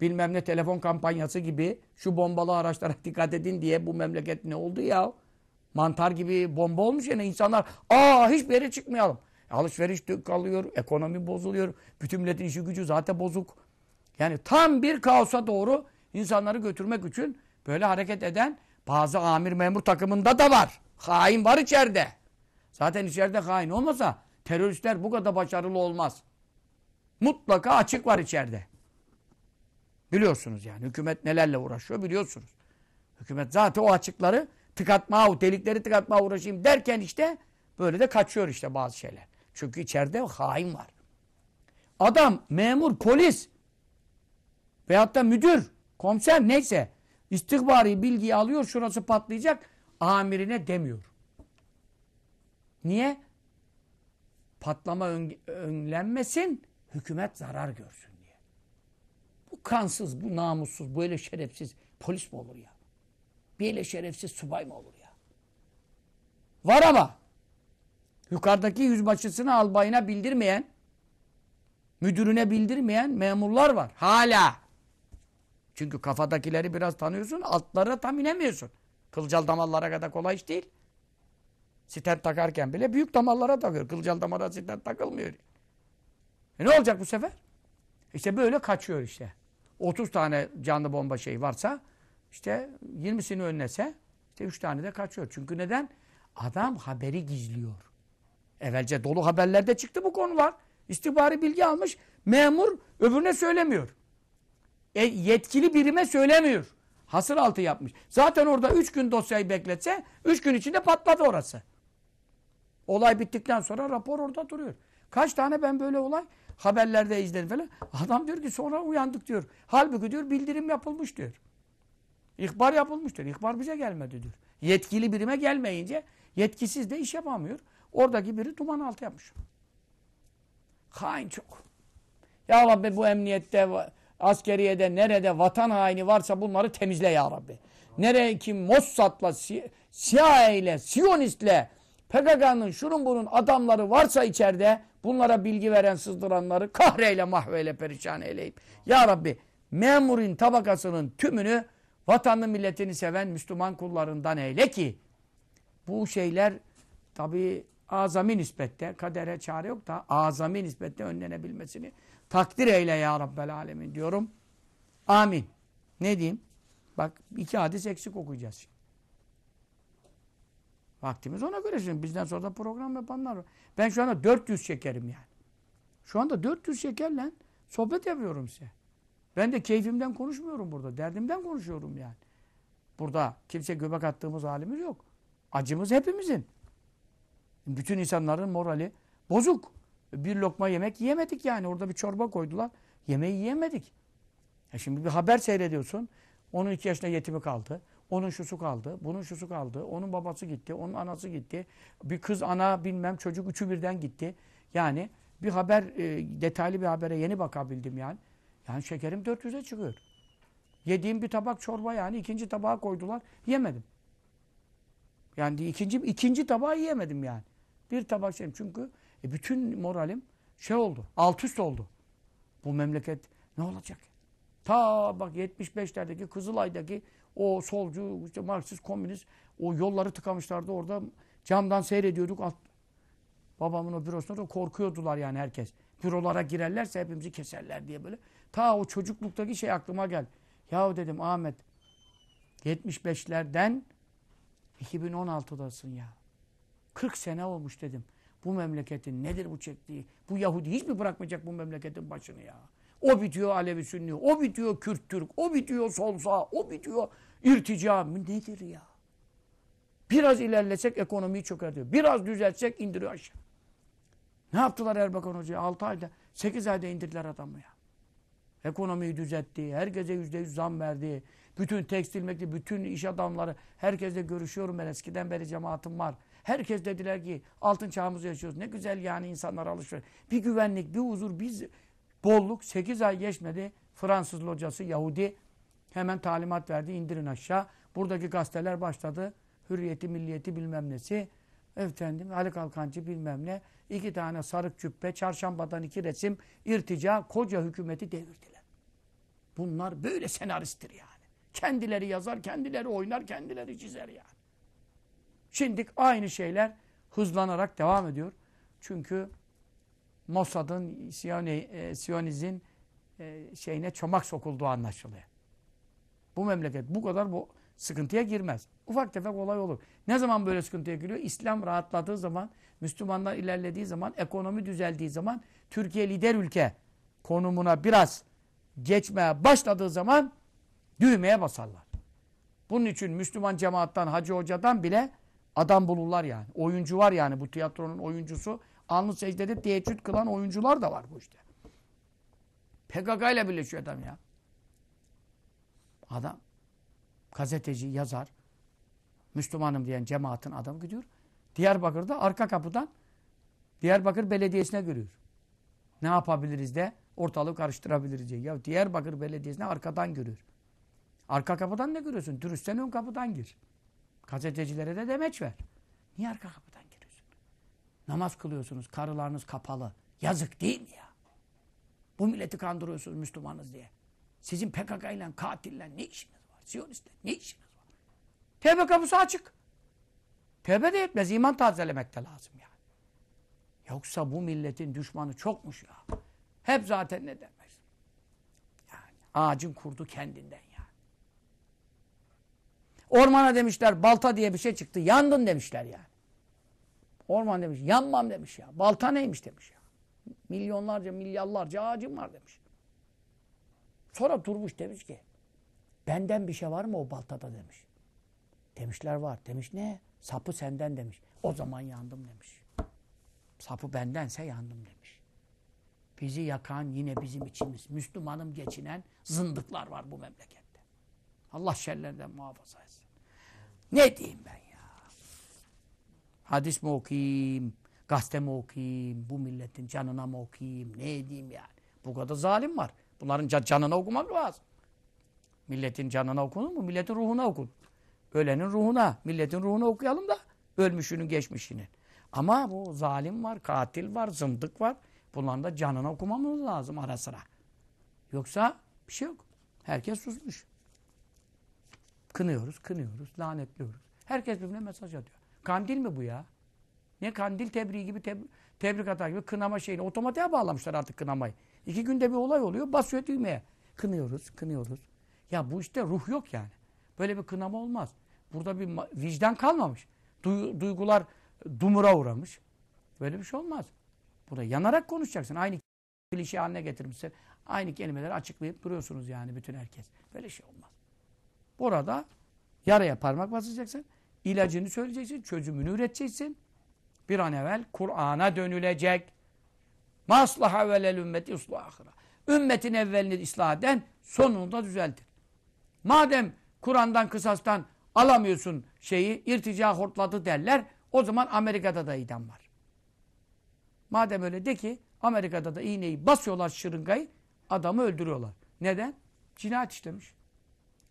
Bilmem ne telefon kampanyası gibi şu bombalı araçlara [laughs] dikkat edin diye bu memleket ne oldu ya? Mantar gibi bomba olmuş yani insanlar aa hiçbir yere çıkmayalım. Alışveriş kalıyor, ekonomi bozuluyor. Bütün milletin işi gücü zaten bozuk. Yani tam bir kaosa doğru insanları götürmek için böyle hareket eden bazı amir memur takımında da var. Hain var içeride. Zaten içeride hain olmasa teröristler bu kadar başarılı olmaz. Mutlaka açık var içeride. Biliyorsunuz yani. Hükümet nelerle uğraşıyor biliyorsunuz. Hükümet zaten o açıkları tıkatmaya, o delikleri tıkatmaya uğraşayım derken işte böyle de kaçıyor işte bazı şeyler. Çünkü içeride hain var. Adam, memur, polis veyahut da müdür, komiser neyse istihbari bilgiyi alıyor şurası patlayacak amirine demiyor. Niye? Patlama önlenmesin, hükümet zarar görsün diye. Bu kansız, bu namussuz, böyle şerefsiz polis mi olur ya? Böyle şerefsiz subay mı olur ya? Var ama yukarıdaki yüzbaşısını albayına bildirmeyen, müdürüne bildirmeyen memurlar var. Hala. Çünkü kafadakileri biraz tanıyorsun, altlara tam inemiyorsun. Kılcal damarlara kadar kolay iş değil. Stent takarken bile büyük damarlara takıyor. Kılcal damara stent takılmıyor. E ne olacak bu sefer? İşte böyle kaçıyor işte. 30 tane canlı bomba şey varsa işte 20'sini önlese işte 3 tane de kaçıyor. Çünkü neden? Adam haberi gizliyor. Evvelce dolu haberlerde çıktı bu konular. İstihbari bilgi almış. Memur öbürüne söylemiyor. E, yetkili birime söylemiyor. Hasır altı yapmış. Zaten orada 3 gün dosyayı bekletse 3 gün içinde patladı orası. Olay bittikten sonra rapor orada duruyor. Kaç tane ben böyle olay haberlerde izledim falan. Adam diyor ki sonra uyandık diyor. Halbuki diyor bildirim yapılmış diyor. İhbar yapılmıştır. İhbar bize gelmedi diyor. Yetkili birime gelmeyince yetkisiz de iş yapamıyor. Oradaki biri duman altı yapmış. Hain çok. Ya Rabbi bu emniyette, askeriyede, nerede vatan haini varsa bunları temizle ya Rabbi. Nereye ki Mossad'la, CIA ile, Siyonist'le, PKK'nın şunun bunun adamları varsa içeride bunlara bilgi veren sızdıranları kahreyle mahveyle perişan eyleyip Ya Rabbi memurin tabakasının tümünü vatanını milletini seven Müslüman kullarından eyle ki bu şeyler tabi azami nispette kadere çare yok da azami nispette önlenebilmesini takdir eyle ya Rabbel Alemin diyorum. Amin. Ne diyeyim? Bak iki hadis eksik okuyacağız şimdi. Vaktimiz ona göre şimdi. Bizden sonra da program yapanlar var. Ben şu anda 400 şekerim yani. Şu anda 400 şekerle sohbet yapıyorum size. Ben de keyfimden konuşmuyorum burada. Derdimden konuşuyorum yani. Burada kimse göbek attığımız halimiz yok. Acımız hepimizin. Bütün insanların morali bozuk. Bir lokma yemek yiyemedik yani. Orada bir çorba koydular. Yemeği yiyemedik. E şimdi bir haber seyrediyorsun. Onun iki yaşında yetimi kaldı. Onun şusu kaldı. Bunun şusu kaldı. Onun babası gitti. Onun anası gitti. Bir kız ana bilmem çocuk üçü birden gitti. Yani bir haber e, detaylı bir habere yeni bakabildim yani. Yani şekerim 400'e çıkıyor. Yediğim bir tabak çorba yani ikinci tabağa koydular. Yemedim. Yani ikinci ikinci tabağı yiyemedim yani. Bir tabak şeyim. Çünkü e, bütün moralim şey oldu. Alt üst oldu. Bu memleket ne olacak? Ta bak 75'lerdeki Kızılay'daki o solcu, işte Marksist, komünist o yolları tıkamışlardı orada. Camdan seyrediyorduk. Alt, babamın o bürosunda da korkuyordular yani herkes. Bürolara girerlerse hepimizi keserler diye böyle. Ta o çocukluktaki şey aklıma gel. Yahu dedim Ahmet 75'lerden 2016'dasın ya. 40 sene olmuş dedim. Bu memleketin nedir bu çektiği? Bu Yahudi hiç mi bırakmayacak bu memleketin başını ya? O bitiyor Alevi Sünni, o bitiyor Kürt Türk, o bitiyor sol sağ, o bitiyor irtica. Nedir ya? Biraz ilerlesek ekonomiyi çökertiyor. Biraz düzeltsek indiriyor aşağı. Ne yaptılar Erbakan Hoca'ya? 6 ayda, 8 ayda indirdiler adamı ya. Ekonomiyi düzeltti, herkese yüzde yüz zam verdi. Bütün tekstil mekli, bütün iş adamları, herkesle görüşüyorum ben eskiden beri cemaatim var. Herkes dediler ki altın çağımızı yaşıyoruz. Ne güzel yani insanlar alışveriş. Bir güvenlik, bir huzur, bir bolluk. 8 ay geçmedi. Fransız locası Yahudi hemen talimat verdi. indirin aşağı. Buradaki gazeteler başladı. Hürriyeti, milliyeti bilmem nesi. Efendim Ali Kalkancı bilmem ne. iki tane sarık cübbe, çarşambadan iki resim, irtica, koca hükümeti devirdiler. Bunlar böyle senaristtir yani. Kendileri yazar, kendileri oynar, kendileri çizer yani. Şimdi aynı şeyler hızlanarak devam ediyor. Çünkü Mossad'ın, e, Siyoniz'in e, şeyine çomak sokulduğu anlaşılıyor. Bu memleket bu kadar bu sıkıntıya girmez. Ufak tefek olay olur. Ne zaman böyle sıkıntıya giriyor? İslam rahatladığı zaman, Müslümanlar ilerlediği zaman, ekonomi düzeldiği zaman, Türkiye lider ülke konumuna biraz geçmeye başladığı zaman düğmeye basarlar. Bunun için Müslüman cemaattan, Hacı Hoca'dan bile adam bulurlar yani. Oyuncu var yani bu tiyatronun oyuncusu. Alnı secdede teheccüd kılan oyuncular da var bu işte. PKK ile birleşiyor adam ya. Adam gazeteci, yazar, Müslümanım diyen cemaatin adamı gidiyor. Diyarbakır'da arka kapıdan Diyarbakır Belediyesi'ne giriyor. Ne yapabiliriz de ortalığı karıştırabiliriz diye. Ya Diyarbakır Belediyesi'ne arkadan giriyor. Arka kapıdan ne görüyorsun? Dürüstten ön kapıdan gir. Gazetecilere de demeç ver. Niye arka kapıdan giriyorsun? Namaz kılıyorsunuz, karılarınız kapalı. Yazık değil mi ya? Bu milleti kandırıyorsunuz Müslümanız diye. Sizin PKK ile katille ne işiniz var? Siyonistler ne işiniz var? Tevbe kapısı açık. Tevbe de yetmez. iman tazelemek de lazım yani. Yoksa bu milletin düşmanı çokmuş ya. Hep zaten ne demez. Yani ağacın kurdu kendinden. Ormana demişler balta diye bir şey çıktı. Yandın demişler yani. Orman demiş yanmam demiş ya. Balta neymiş demiş ya. Milyonlarca milyarlarca ağacım var demiş. Sonra durmuş demiş ki benden bir şey var mı o baltada demiş. Demişler var. Demiş ne? Sapı senden demiş. O zaman yandım demiş. Sapı bendense yandım demiş. Bizi yakan yine bizim içimiz. Müslümanım geçinen zındıklar var bu memlekette. Allah şerlerinden muhafaza etsin. Ne diyeyim ben ya? Hadis mi okuyayım? Gazete mi okuyayım? Bu milletin canına mı okuyayım? Ne edeyim yani? Bu kadar zalim var. Bunların canına okumak lazım. Milletin canına okunur mu? Milletin ruhuna okun. Ölenin ruhuna, milletin ruhuna okuyalım da ölmüşünün geçmişini. Ama bu zalim var, katil var, zındık var. Bunların da canına okumamız lazım ara sıra. Yoksa bir şey yok. Herkes susmuş. Kınıyoruz, kınıyoruz, lanetliyoruz. Herkes birbirine mesaj atıyor. Kandil mi bu ya? Ne kandil tebriği gibi, teb tebrik atar gibi kınama şeyini. Otomatiğe bağlamışlar artık kınamayı. İki günde bir olay oluyor, basıyor düğmeye. Kınıyoruz, kınıyoruz. Ya bu işte ruh yok yani. Böyle bir kınama olmaz. Burada bir vicdan kalmamış. Du duygular dumura uğramış. Böyle bir şey olmaz. Burada yanarak konuşacaksın. Aynı klişe haline getirmişsin. Aynı kelimeleri açıklayıp duruyorsunuz yani bütün herkes. Böyle şey olmaz. Burada yaraya parmak basacaksın. ilacını söyleyeceksin. Çözümünü üreteceksin. Bir an evvel Kur'an'a dönülecek. Maslaha velel ümmeti uslahıra. Ümmetin evvelini ıslah eden sonunda düzeltir. Madem Kur'an'dan kısastan alamıyorsun şeyi, irtica hortladı derler. O zaman Amerika'da da idam var. Madem öyle de ki Amerika'da da iğneyi basıyorlar şırıngayı, adamı öldürüyorlar. Neden? Cinayet işlemiş.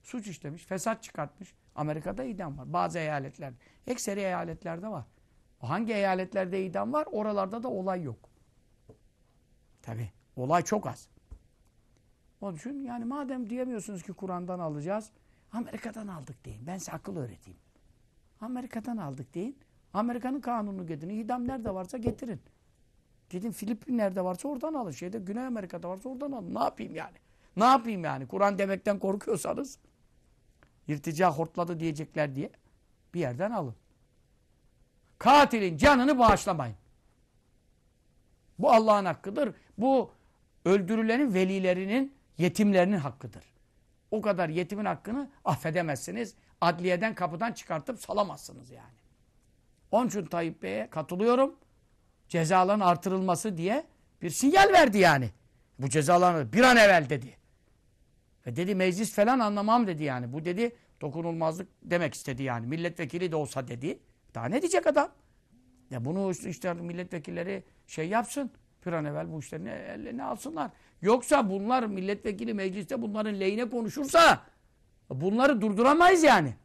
Suç işlemiş, fesat çıkartmış. Amerika'da idam var. Bazı eyaletlerde. Ekseri eyaletlerde var. Hangi eyaletlerde idam var? Oralarda da olay yok. Tabi. Olay çok az. Onun için yani madem diyemiyorsunuz ki Kur'an'dan alacağız, Amerika'dan aldık deyin. Ben size akıl öğreteyim. Amerika'dan aldık deyin. Amerika'nın kanunu getirin. İdam nerede varsa getirin. Gidin Filipin nerede varsa oradan alın. Şeyde Güney Amerika'da varsa oradan alın. Ne yapayım yani? Ne yapayım yani? Kur'an demekten korkuyorsanız irtica hortladı diyecekler diye bir yerden alın. Katilin canını bağışlamayın. Bu Allah'ın hakkıdır. Bu öldürülenin velilerinin, yetimlerinin hakkıdır. O kadar yetimin hakkını affedemezsiniz. Adliyeden kapıdan çıkartıp salamazsınız yani. Onun için Tayyip Bey'e katılıyorum. Cezaların artırılması diye bir sinyal verdi yani. Bu cezaların bir an evvel dedi. Ve dedi meclis falan anlamam dedi yani. Bu dedi dokunulmazlık demek istedi yani. Milletvekili de olsa dedi. Daha ne diyecek adam? Ya bunu işte milletvekilleri şey yapsın. Bir an evvel bu işlerini ellerine alsınlar. Yoksa bunlar milletvekili mecliste bunların lehine konuşursa bunları durduramayız yani.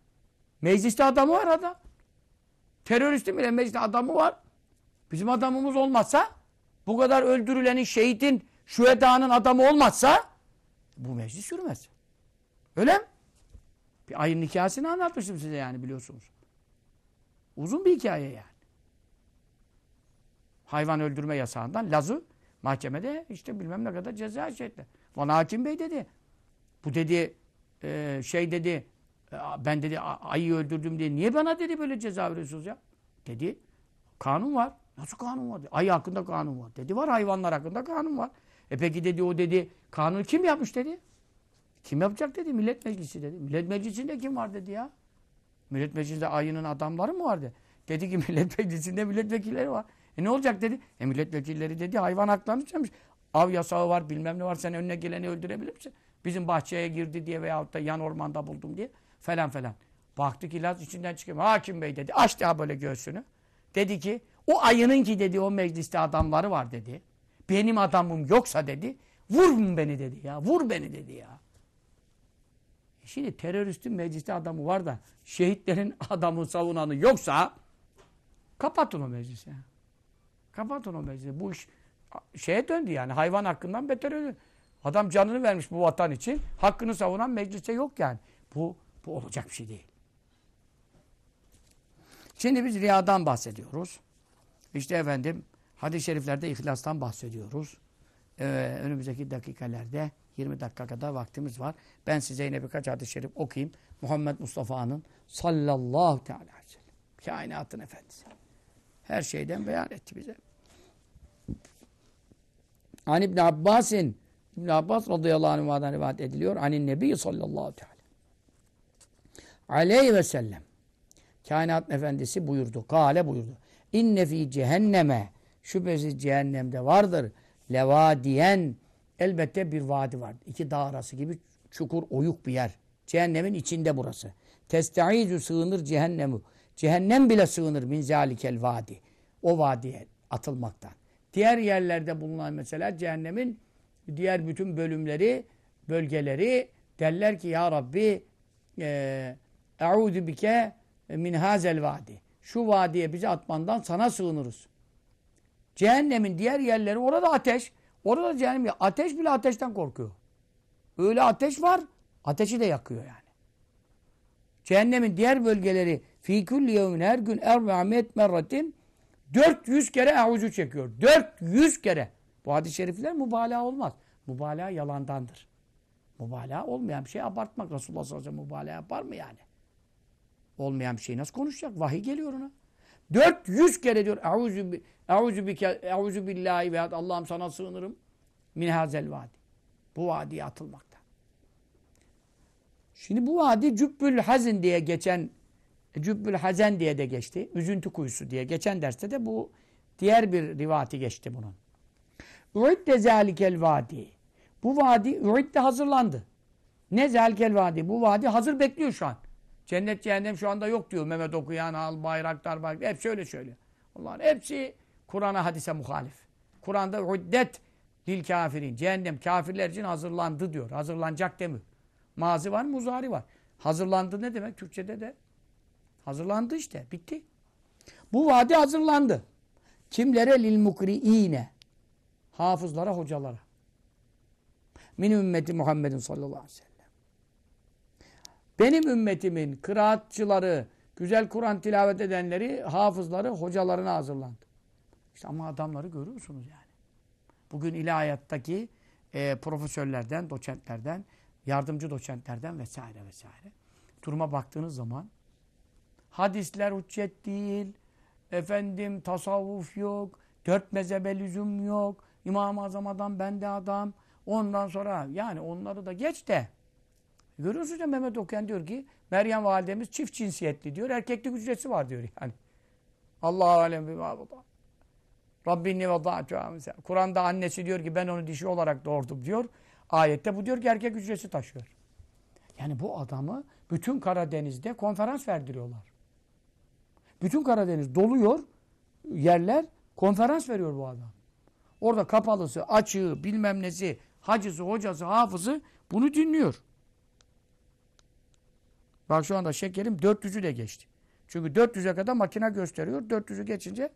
Mecliste adamı var adam. Teröristin bile mecliste adamı var. Bizim adamımız olmazsa bu kadar öldürülenin şehitin şühedanın adamı olmazsa bu meclis yürümez. Öyle mi? Bir ayın hikayesini anlatmıştım size yani biliyorsunuz. Uzun bir hikaye yani. Hayvan öldürme yasağından Laz'ı mahkemede işte bilmem ne kadar ceza şey etti. Hakim bey dedi. Bu dedi e, şey dedi e, ben dedi ayı öldürdüm diye niye bana dedi böyle ceza veriyorsunuz ya? Dedi kanun var. Nasıl kanun var? Ayı hakkında kanun var. Dedi var hayvanlar hakkında kanun var. E peki dedi o dedi kanunu kim yapmış dedi. Kim yapacak dedi millet meclisi dedi. Millet meclisinde kim var dedi ya. Millet meclisinde ayının adamları mı vardı? Dedi ki [laughs] millet meclisinde milletvekilleri var. E ne olacak dedi. E milletvekilleri dedi hayvan haklarını istemiş. Av yasağı var bilmem ne var sen önüne geleni öldürebilir misin? Bizim bahçeye girdi diye veyahut da yan ormanda buldum diye falan falan. Baktık ilaz içinden çıkıyor. Hakim bey dedi. Açtı ha böyle göğsünü. Dedi ki o ayının ki dedi o mecliste adamları var dedi. Benim adamım yoksa dedi. Vur beni dedi ya. Vur beni dedi ya. E şimdi teröristin mecliste adamı var da şehitlerin [laughs] adamı savunanı yoksa kapatın o meclisi. Kapatın o meclisi. Bu iş şeye döndü yani. Hayvan hakkından beter ödü. Adam canını vermiş bu vatan için. Hakkını savunan mecliste yok yani. Bu, bu olacak bir şey değil. Şimdi biz riyadan bahsediyoruz. İşte efendim hadis-i şeriflerde ihlastan bahsediyoruz. Ee, önümüzdeki dakikalarda 20 dakika kadar vaktimiz var. Ben size yine birkaç hadis-i şerif okuyayım. Muhammed Mustafa'nın sallallahu teala aleyhi ve sellem. Kainatın efendisi. Her şeyden beyan etti bize. An İbn Abbas'in İbn Abbas radıyallahu anh'dan rivayet ediliyor. Anin Nebi sallallahu teala aleyhi ve sellem. Kainat efendisi buyurdu. Kale buyurdu. İnne fi cehenneme şüphesiz cehennemde vardır. Levadiyen elbette bir vadi var. İki dağ arası gibi çukur oyuk bir yer. Cehennemin içinde burası. Testaizu sığınır cehennemu. Cehennem bile sığınır min zalikel vadi. O vadiye atılmaktan. Diğer yerlerde bulunan mesela cehennemin diğer bütün bölümleri, bölgeleri derler ki ya Rabbi e'udu bike min hazel vadi. Şu vadiye bizi atmandan sana sığınırız. Cehennemin diğer yerleri orada ateş. Orada cehennem ateş bile ateşten korkuyor. Öyle ateş var. Ateşi de yakıyor yani. Cehennemin diğer bölgeleri fi kulli yevmin her gün erbe'amet merratin 400 kere evuzu çekiyor. 400 kere. Bu hadis-i şerifler mübalağa olmaz. Mübalağa yalandandır. Mübalağa olmayan bir şey abartmak. Resulullah sallallahu aleyhi ve sellem mübalağa yapar mı yani? Olmayan bir şey nasıl konuşacak? Vahiy geliyor ona. 400 kere diyor Euzu Euzu bike billahi ve Allah'ım sana sığınırım min hazel vadi. Bu vadiye atılmakta. Şimdi bu vadi Cübbül Hazin diye geçen Cübbül Hazen diye de geçti. Üzüntü kuyusu diye geçen derste de bu diğer bir rivati geçti bunun. Uidde zalikel vadi. Bu vadi uidde hazırlandı. Ne zalikel vadi? Bu vadi hazır bekliyor şu an. Cennet cehennem şu anda yok diyor Mehmet Okuyan, Al Bayraktar, Bayraktar. Hep şöyle söylüyor. Onların hepsi Kur'an'a hadise muhalif. Kur'an'da uddet lil kafirin. Cehennem kafirler için hazırlandı diyor. Hazırlanacak demiyor. Mazi var, muzari var. Hazırlandı ne demek? Türkçede de hazırlandı işte. Bitti. Bu vadi hazırlandı. Kimlere? Lil mukriine. Hafızlara, hocalara. Min ümmeti Muhammedin sallallahu aleyhi ve sellem. Benim ümmetimin kıraatçıları, güzel Kur'an tilavet edenleri, hafızları, hocalarına hazırlandı. İşte ama adamları görüyorsunuz yani. Bugün ilahiyattaki e, profesörlerden, doçentlerden, yardımcı doçentlerden vesaire vesaire. Duruma baktığınız zaman hadisler hüccet değil, efendim tasavvuf yok, dört mezhebe lüzum yok, İmam-ı Azam adam, ben de adam. Ondan sonra yani onları da geç de Görüyorsunuz ya Mehmet Okuyan diyor ki Meryem validemiz çift cinsiyetli diyor. Erkeklik ücreti var diyor yani. Allahu alem bi ma'buda. Rabbini ve Kur'an'da annesi diyor ki ben onu dişi olarak doğurdum diyor. Ayette bu diyor ki erkek ücreti taşıyor. Yani bu adamı bütün Karadeniz'de konferans verdiriyorlar. Bütün Karadeniz doluyor yerler konferans veriyor bu adam. Orada kapalısı, açığı, bilmem nesi, hacısı, hocası, hafızı bunu dinliyor. Bak şu anda şekerim 400'ü de geçti. Çünkü 400'e kadar makine gösteriyor. 400'ü geçince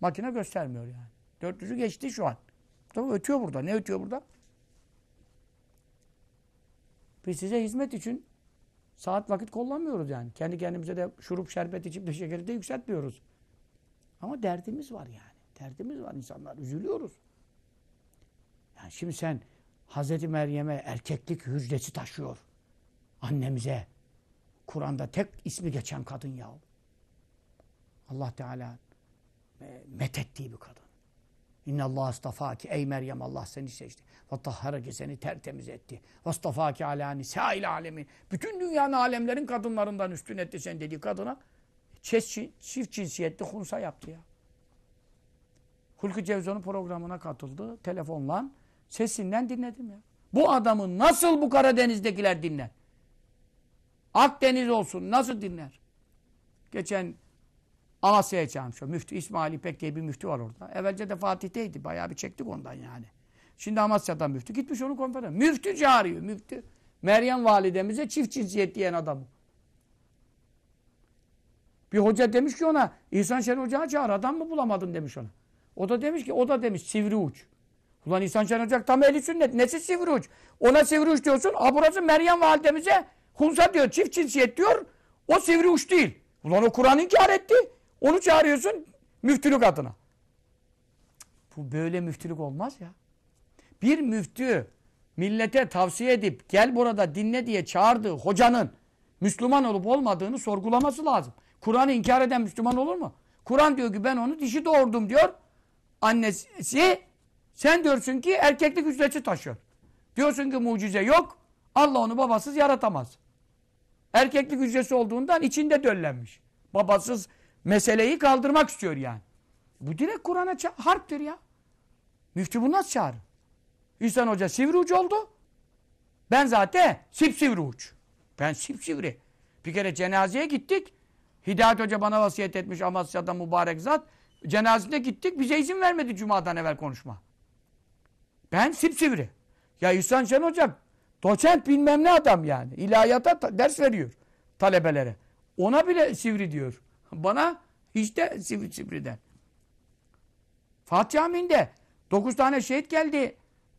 makine göstermiyor yani. 400'ü geçti şu an. Tabii ötüyor burada. Ne ötüyor burada? Biz size hizmet için saat vakit kullanmıyoruz yani. Kendi kendimize de şurup şerbet içip de şekeri de yükseltmiyoruz. Ama derdimiz var yani. Derdimiz var insanlar. Üzülüyoruz. Yani şimdi sen Hazreti Meryem'e erkeklik hücresi taşıyor. Annemize. Kur'an'da tek ismi geçen kadın ya. Allah Teala methettiği bir kadın. İnna Allah astafaki ey Meryem Allah seni seçti. Ve tahharaki seni tertemiz etti. Ve astafaki ala nisa'il alemin. Bütün dünyanın alemlerin kadınlarından üstün etti sen dediği kadına çift, çift cinsiyetli hunsa yaptı ya. Hulki Cevzon'un programına katıldı. Telefonla sesinden dinledim ya. Bu adamı nasıl bu Karadeniz'dekiler dinler? Akdeniz olsun nasıl dinler? Geçen Asya'ya çağırmış. Müftü İsmail İpek diye bir müftü var orada. Evvelce de Fatih'teydi. Bayağı bir çektik ondan yani. Şimdi Amasya'dan müftü. Gitmiş onu konferans. Müftü çağırıyor. Müftü. Meryem validemize çift cinsiyet diyen adam. Bir hoca demiş ki ona İhsan Şen Hoca'ya çağır. Adam mı bulamadın demiş ona. O da demiş ki o da demiş sivri uç. Ulan İhsan Şen Hoca tam ehli sünnet. Nesi sivri uç? Ona sivri uç diyorsun. A burası Meryem validemize Hunsa diyor, çift cinsiyet diyor. O sivri uç değil. Ulan o Kur'an inkar etti. Onu çağırıyorsun müftülük adına. Bu böyle müftülük olmaz ya. Bir müftü millete tavsiye edip gel burada dinle diye çağırdığı hocanın Müslüman olup olmadığını sorgulaması lazım. Kur'an'ı inkar eden Müslüman olur mu? Kur'an diyor ki ben onu dişi doğurdum diyor. Annesi sen diyorsun ki erkeklik ücreti taşıyor. Diyorsun ki mucize yok. Allah onu babasız yaratamaz. Erkeklik hücresi olduğundan içinde döllenmiş. Babasız meseleyi kaldırmak istiyor yani. Bu direkt Kur'an'a harptir ya. Müftü bu nasıl çağırır? İhsan Hoca sivri uç oldu. Ben zaten sip sivri uç. Ben sivri. Bir kere cenazeye gittik. Hidayet Hoca bana vasiyet etmiş Amasya'da mübarek zat. Cenazede gittik. Bize izin vermedi Cuma'dan evvel konuşma. Ben sivri. Ya İhsan Şen Hocam doçent bilmem ne adam yani. İlahiyata ta- ders veriyor talebelere. Ona bile sivri diyor. [laughs] Bana hiç de sivri sivriden. Fatih Amin'de 9 tane şehit geldi.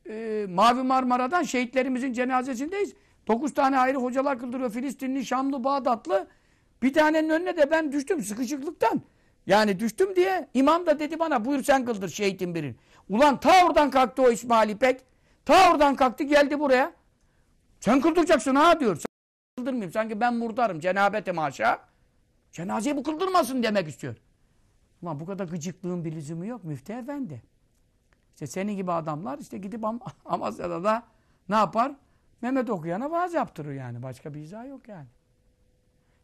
Ee, Mavi Marmara'dan şehitlerimizin cenazesindeyiz. 9 tane ayrı hocalar kıldırıyor. Filistinli, Şamlı, Bağdatlı. Bir tanenin önüne de ben düştüm sıkışıklıktan. Yani düştüm diye imam da dedi bana buyur sen kıldır şehitin birini. Ulan ta oradan kalktı o İsmail İpek. Ta oradan kalktı geldi buraya. Sen kıldıracaksın ha diyor. Sen kıldırmayayım. Sanki ben murdarım. Cenabete maşa. Cenazeyi bu kıldırmasın demek istiyor. Ulan bu kadar gıcıklığın bir lüzumu yok Müftü Efendi. İşte senin gibi adamlar işte gidip Am [laughs] Amasya'da da ne yapar? Mehmet okuyana vaaz yaptırır yani. Başka bir izah yok yani.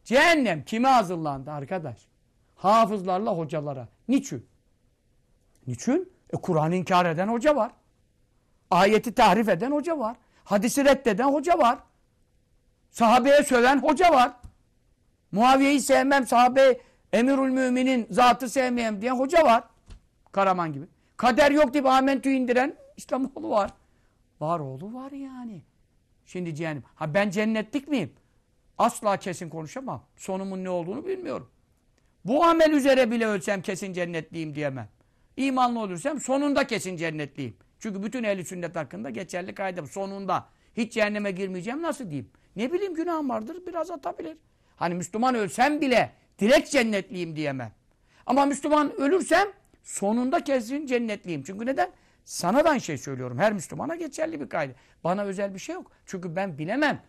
Cehennem kime hazırlandı arkadaş? Hafızlarla hocalara. Niçin? Niçin? E Kur'an'ı inkar eden hoca var. Ayeti tahrif eden hoca var. Hadisi reddeden hoca var. Sahabeye söven hoca var. Muaviye'yi sevmem, sahabe emirül müminin zatı sevmeyem diyen hoca var. Karaman gibi. Kader yok deyip amentü indiren İslamoğlu var. Var oğlu var yani. Şimdi cehennem. Ha ben cennetlik miyim? Asla kesin konuşamam. Sonumun ne olduğunu bilmiyorum. Bu amel üzere bile ölsem kesin cennetliyim diyemem. İmanlı olursam sonunda kesin cennetliyim. Çünkü bütün ehli sünnet hakkında geçerli bu. Sonunda. Hiç cehenneme girmeyeceğim nasıl diyeyim? Ne bileyim günahım vardır biraz atabilir. Hani Müslüman ölsem bile direkt cennetliyim diyemem. Ama Müslüman ölürsem sonunda kesin cennetliyim. Çünkü neden? Sanadan şey söylüyorum. Her Müslümana geçerli bir kaydı. Bana özel bir şey yok. Çünkü ben bilemem.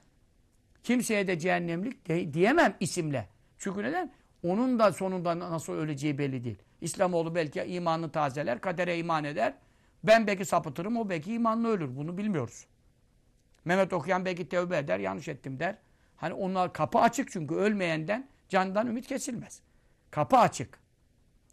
Kimseye de cehennemlik de, diyemem isimle. Çünkü neden? Onun da sonunda nasıl öleceği belli değil. İslamoğlu belki imanını tazeler, kadere iman eder. Ben belki sapıtırım, o belki imanlı ölür. Bunu bilmiyoruz. Mehmet okuyan belki tevbe eder, yanlış ettim der. Hani onlar kapı açık çünkü ölmeyenden candan ümit kesilmez. Kapı açık.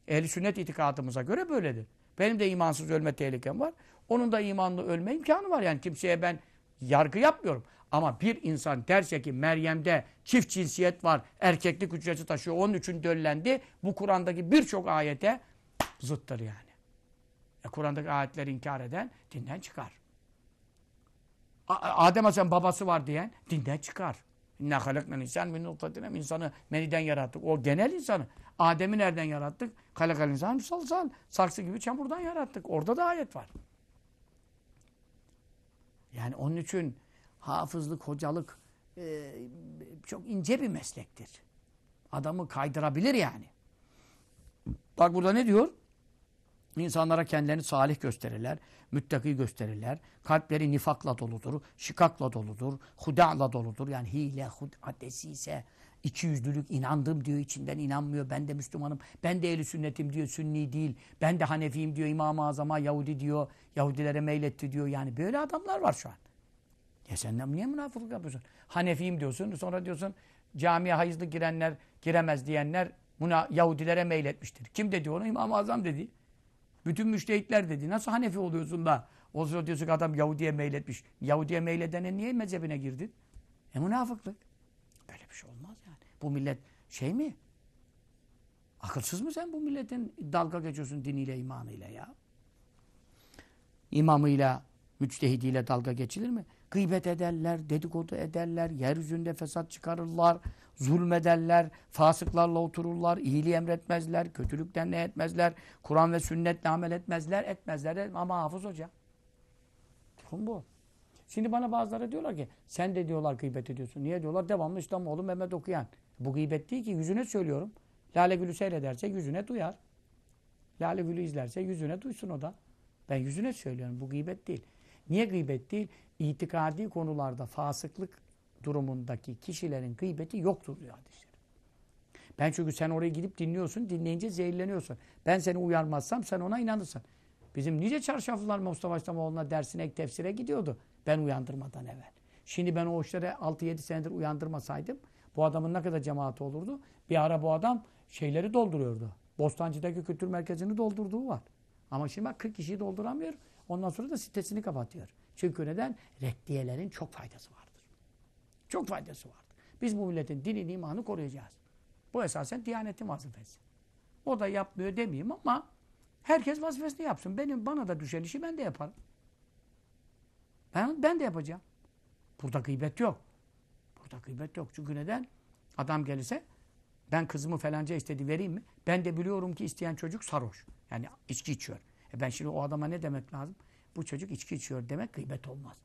Ehli sünnet itikadımıza göre böyledir. Benim de imansız ölme tehlikem var. Onun da imanlı ölme imkanı var. Yani kimseye ben yargı yapmıyorum. Ama bir insan derse ki Meryem'de çift cinsiyet var, erkeklik hücresi taşıyor, onun için döllendi. Bu Kur'an'daki birçok ayete zıttır yani. E, Kur'an'daki ayetleri inkar eden dinden çıkar. Adem Aleyhisselam babası var diyen dinden çıkar. İnna halaknel insan min nutfetine insanı meniden yarattık. O genel insanı. Adem'i nereden yarattık? Halakal insan salsal. Saksı gibi çamurdan yarattık. Orada da ayet var. Yani onun için hafızlık, hocalık e, çok ince bir meslektir. Adamı kaydırabilir yani. Bak burada ne diyor? İnsanlara kendilerini salih gösterirler, müttaki gösterirler. Kalpleri nifakla doludur, şikakla doludur, huda'la doludur. Yani hile, hud'a desise, ikiyüzlülük, inandım diyor, içinden inanmıyor. Ben de Müslümanım, ben de ehli sünnetim diyor, sünni değil. Ben de Hanefiyim diyor, İmam-ı Azam'a Yahudi diyor, Yahudilere meyletti diyor. Yani böyle adamlar var şu an. Ya sen niye münafıklık yapıyorsun? Hanefiyim diyorsun, sonra diyorsun camiye hayızlı girenler, giremez diyenler buna Yahudilere meyletmiştir. Kim dedi onu? İmam-ı Azam dedi. Bütün müştehitler dedi. Nasıl Hanefi oluyorsun da? O zaman diyorsun ki adam Yahudi'ye meyletmiş. Yahudi'ye meyledene niye mezhebine girdin? E münafıklık. Böyle bir şey olmaz yani. Bu millet şey mi? Akılsız mı sen bu milletin dalga geçiyorsun diniyle, imanıyla ya? İmamıyla, müçtehidiyle dalga geçilir mi? Gıybet ederler, dedikodu ederler, yeryüzünde fesat çıkarırlar, zulmederler, fasıklarla otururlar, iyiliği emretmezler, kötülükten ne etmezler, Kur'an ve sünnetle amel etmezler, etmezler ama hafız hoca. Durum bu. Şimdi bana bazıları diyorlar ki sen de diyorlar gıybet ediyorsun. Niye diyorlar? Devamlı İslamoğlu Mehmet okuyan. Bu gıybet değil ki yüzüne söylüyorum. Lale Gül'ü seyrederse yüzüne duyar. Lale Gül'ü izlerse yüzüne duysun o da. Ben yüzüne söylüyorum. Bu gıybet değil. Niye gıybet değil? İtikadi konularda fasıklık durumundaki kişilerin gıybeti yoktur diyor hadisler. Ben çünkü sen oraya gidip dinliyorsun, dinleyince zehirleniyorsun. Ben seni uyarmazsam sen ona inanırsın. Bizim nice çarşaflılar Mustafa İslamoğlu'na dersine, tefsire gidiyordu. Ben uyandırmadan evvel. Şimdi ben o işlere 6-7 senedir uyandırmasaydım bu adamın ne kadar cemaati olurdu? Bir ara bu adam şeyleri dolduruyordu. Bostancı'daki kültür merkezini doldurduğu var. Ama şimdi bak 40 kişiyi dolduramıyor. Ondan sonra da sitesini kapatıyor. Çünkü neden? Reddiyelerin çok faydası vardır. Çok faydası vardır. Biz bu milletin dinini, imanı koruyacağız. Bu esasen Diyanet'in vazifesi. O da yapmıyor demeyeyim ama herkes vazifesini yapsın. Benim bana da düşen işi ben de yaparım. Ben, ben de yapacağım. Burada gıybet yok. Burada gıybet yok. Çünkü neden? Adam gelirse ben kızımı falanca istedi vereyim mi? Ben de biliyorum ki isteyen çocuk sarhoş. Yani içki içiyor. E ben şimdi o adama ne demek lazım? Bu çocuk içki içiyor demek gıybet olmaz.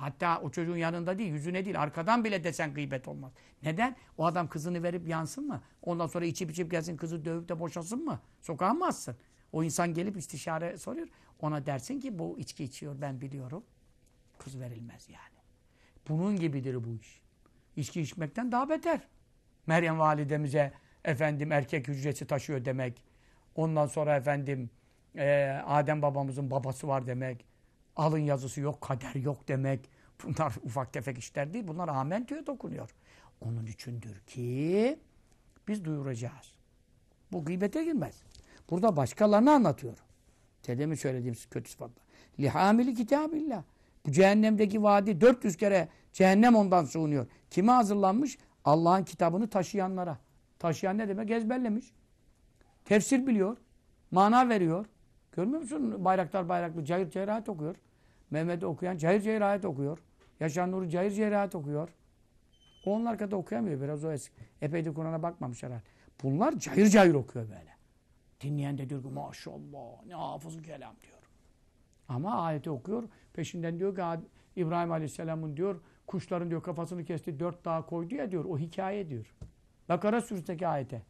Hatta o çocuğun yanında değil, yüzüne değil, arkadan bile desen gıybet olmaz. Neden? O adam kızını verip yansın mı? Ondan sonra içip içip gelsin kızı dövüp de boşasın mı? Sokağa mı atsın? O insan gelip istişare soruyor. Ona dersin ki bu içki içiyor ben biliyorum. Kız verilmez yani. Bunun gibidir bu iş. İçki içmekten daha beter. Meryem validemize efendim erkek hücresi taşıyor demek. Ondan sonra efendim e, Adem babamızın babası var demek. Alın yazısı yok, kader yok demek. Bunlar [laughs] ufak tefek işler değil. Bunlar amen diyor dokunuyor. Onun içindir ki biz duyuracağız. Bu gıybete girmez. Burada başkalarını anlatıyor. Dedemin söylediğim kötü sıfatlar. Lihamili kitabillah. Bu cehennemdeki vadi 400 kere cehennem ondan sığınıyor. Kime hazırlanmış? Allah'ın kitabını taşıyanlara. Taşıyan ne demek? Ezberlemiş. Tefsir biliyor. Mana veriyor. Görmüyor musun? Bayraktar bayraklı cayır cayır okuyor. Mehmet okuyan cayır cayır ayet okuyor. Yaşar Nuri cayır cayır ayet okuyor. O onlar kadar okuyamıyor. Biraz o eski. Epeydir Kur'an'a bakmamış herhalde. Bunlar cayır cayır okuyor böyle. Dinleyen de diyor ki maşallah ne hafızı kelam diyor. Ama ayeti okuyor. Peşinden diyor ki İbrahim Aleyhisselam'ın diyor kuşların diyor kafasını kesti dört dağa koydu ya diyor. O hikaye diyor. Bakara suresindeki ayete.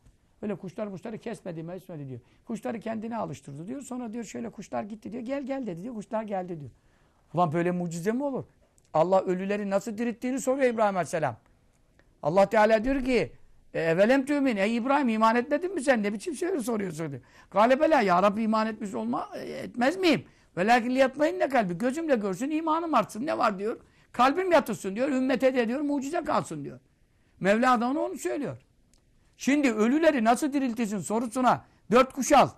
Öyle kuşlar kuşları kesmedi mesmedi diyor. Kuşları kendine alıştırdı diyor. Sonra diyor şöyle kuşlar gitti diyor. Gel gel dedi diyor. Kuşlar geldi diyor. Ulan böyle mucize mi olur? Allah ölüleri nasıl dirittiğini soruyor İbrahim Aleyhisselam. Allah Teala diyor ki e, evelem tümin. Ey İbrahim iman etmedin mi sen? Ne biçim şey soruyorsun diyor. Ya Rabbi iman etmiş olma e, etmez miyim? Ve lakin liyatmayın ne kalbi. Gözümle görsün imanım artsın. Ne var diyor. Kalbim yatırsın diyor. Ümmete de diyor mucize kalsın diyor. Mevla da onu, onu söylüyor. Şimdi ölüleri nasıl diriltirsin sorusuna dört kuş al.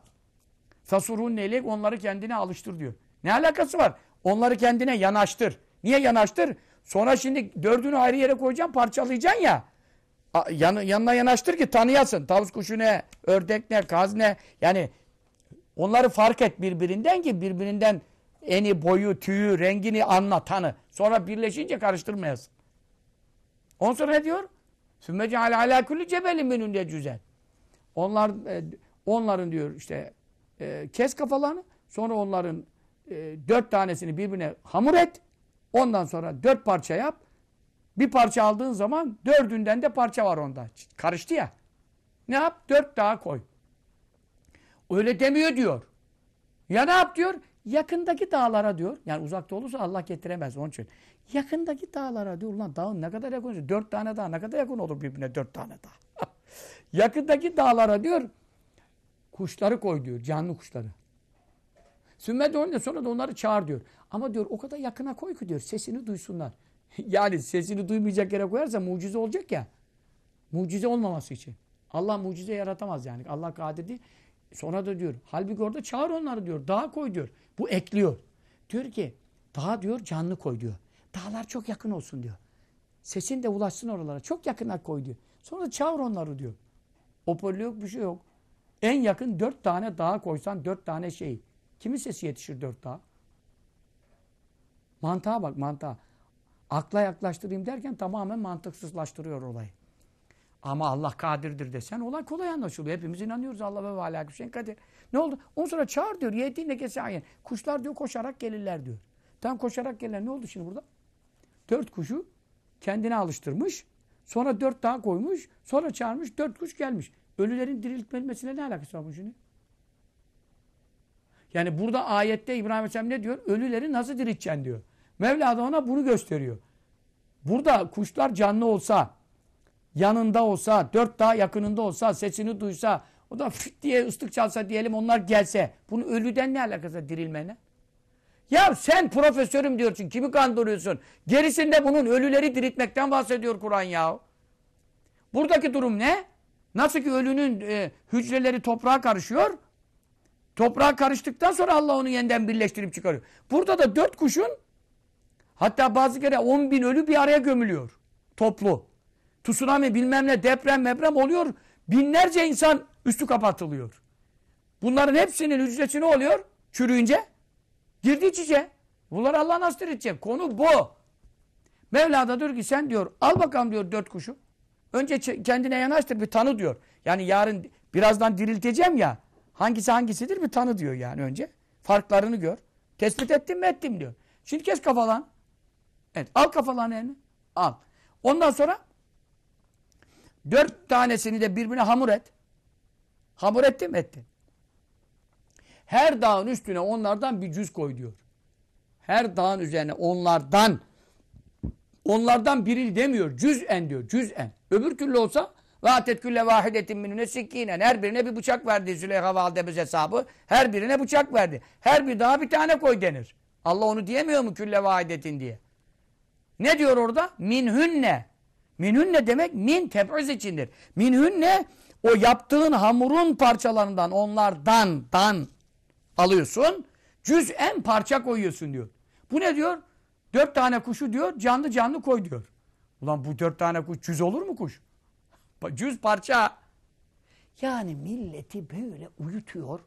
Fasurun neylek onları kendine alıştır diyor. Ne alakası var? Onları kendine yanaştır. Niye yanaştır? Sonra şimdi dördünü ayrı yere koyacaksın parçalayacaksın ya. Yan, yanına yanaştır ki tanıyasın. Tavus kuşu ne, ördek ne, kaz ne. Yani onları fark et birbirinden ki birbirinden eni, boyu, tüyü, rengini anla, tanı. Sonra birleşince karıştırmayasın. Ondan sonra ne diyor? Sümme ceale alâ kulli cebelin minun cüzel. Onlar, e, onların diyor işte e, kes kafalarını. Sonra onların e, dört tanesini birbirine hamur et. Ondan sonra dört parça yap. Bir parça aldığın zaman dördünden de parça var onda. Karıştı ya. Ne yap? Dört daha koy. Öyle demiyor diyor. Ya ne yap diyor? Yakındaki dağlara diyor. Yani uzakta olursa Allah getiremez onun için. Yakındaki dağlara diyor. Ulan dağın ne kadar yakın olacak? Dört tane dağ ne kadar yakın olur birbirine dört tane dağ. [laughs] Yakındaki dağlara diyor kuşları koy diyor. Canlı kuşları. Sümmet önce sonra da onları çağır diyor. Ama diyor o kadar yakına koy ki diyor sesini duysunlar. [laughs] yani sesini duymayacak yere koyarsa mucize olacak ya. Mucize olmaması için. Allah mucize yaratamaz yani. Allah kadir değil. Sonra da diyor halbuki orada çağır onları diyor. Dağa koy diyor. Bu ekliyor. Diyor ki dağa diyor canlı koy diyor. Dağlar çok yakın olsun diyor. Sesin de ulaşsın oralara. Çok yakına koy diyor. Sonra çağır onları diyor. Hoparlör yok bir şey yok. En yakın dört tane dağa koysan dört tane şey. Kimin sesi yetişir dört dağ? Mantığa bak mantığa. Akla yaklaştırayım derken tamamen mantıksızlaştırıyor olayı. Ama Allah kadirdir desen olay kolay anlaşılıyor. Hepimiz inanıyoruz Allah ve alâ şey kadir. Ne oldu? Ondan sonra çağır diyor. Yediğine kesayen. Kuşlar diyor koşarak gelirler diyor. Tam koşarak gelirler. Ne oldu şimdi burada? Dört kuşu kendine alıştırmış. Sonra dört daha koymuş. Sonra çağırmış. Dört kuş gelmiş. Ölülerin diriltmesine ne alakası var bu şimdi? Yani burada ayette İbrahim Aleyhisselam ne diyor? Ölüleri nasıl dirilteceksin diyor. Mevla da ona bunu gösteriyor. Burada kuşlar canlı olsa, yanında olsa, dört daha yakınında olsa, sesini duysa, o da fit diye ıslık çalsa diyelim onlar gelse. Bunun ölüden ne alakası dirilmene? Ya sen profesörüm diyorsun. Kimi kandırıyorsun? Gerisinde bunun ölüleri diriltmekten bahsediyor Kur'an ya. Buradaki durum ne? Nasıl ki ölünün e, hücreleri toprağa karışıyor. Toprağa karıştıktan sonra Allah onu yeniden birleştirip çıkarıyor. Burada da dört kuşun hatta bazı kere on bin ölü bir araya gömülüyor. Toplu. tsunami bilmem ne deprem meprem oluyor. Binlerce insan üstü kapatılıyor. Bunların hepsinin hücresi ne oluyor? Çürüyünce girdi iç. Bunları Allah nasıl edecek? Konu bu. Mevla da diyor ki sen diyor al bakalım diyor dört kuşu. Önce kendine yanaştır bir tanı diyor. Yani yarın birazdan dirilteceğim ya. Hangisi hangisidir bir tanı diyor yani önce. Farklarını gör. Tespit ettim mi ettim diyor. Şimdi kes kafalan. Evet al kafalarını eline. Al. Ondan sonra dört tanesini de birbirine hamur et. Hamur ettin mi? Ettin. Her dağın üstüne onlardan bir cüz koy diyor. Her dağın üzerine onlardan onlardan biri demiyor. Cüz'en diyor. Cüz'en. Öbür türlü olsa Vâtet külle vâhidetin minüne sikkinen. Her birine bir bıçak verdi Züleyha validemiz hesabı. Her birine bıçak verdi. Her bir daha bir tane koy denir. Allah onu diyemiyor mu külle vahidetin diye? Ne diyor orada? Minhünne. Minhünne demek min teb'iz içindir. Minhünne o yaptığın hamurun parçalarından onlardan dan alıyorsun. Cüz'en parça koyuyorsun diyor. Bu ne diyor? Dört tane kuşu diyor canlı canlı koy diyor. Ulan bu dört tane kuş cüz olur mu kuş? Cüz parça. Yani milleti böyle uyutuyor.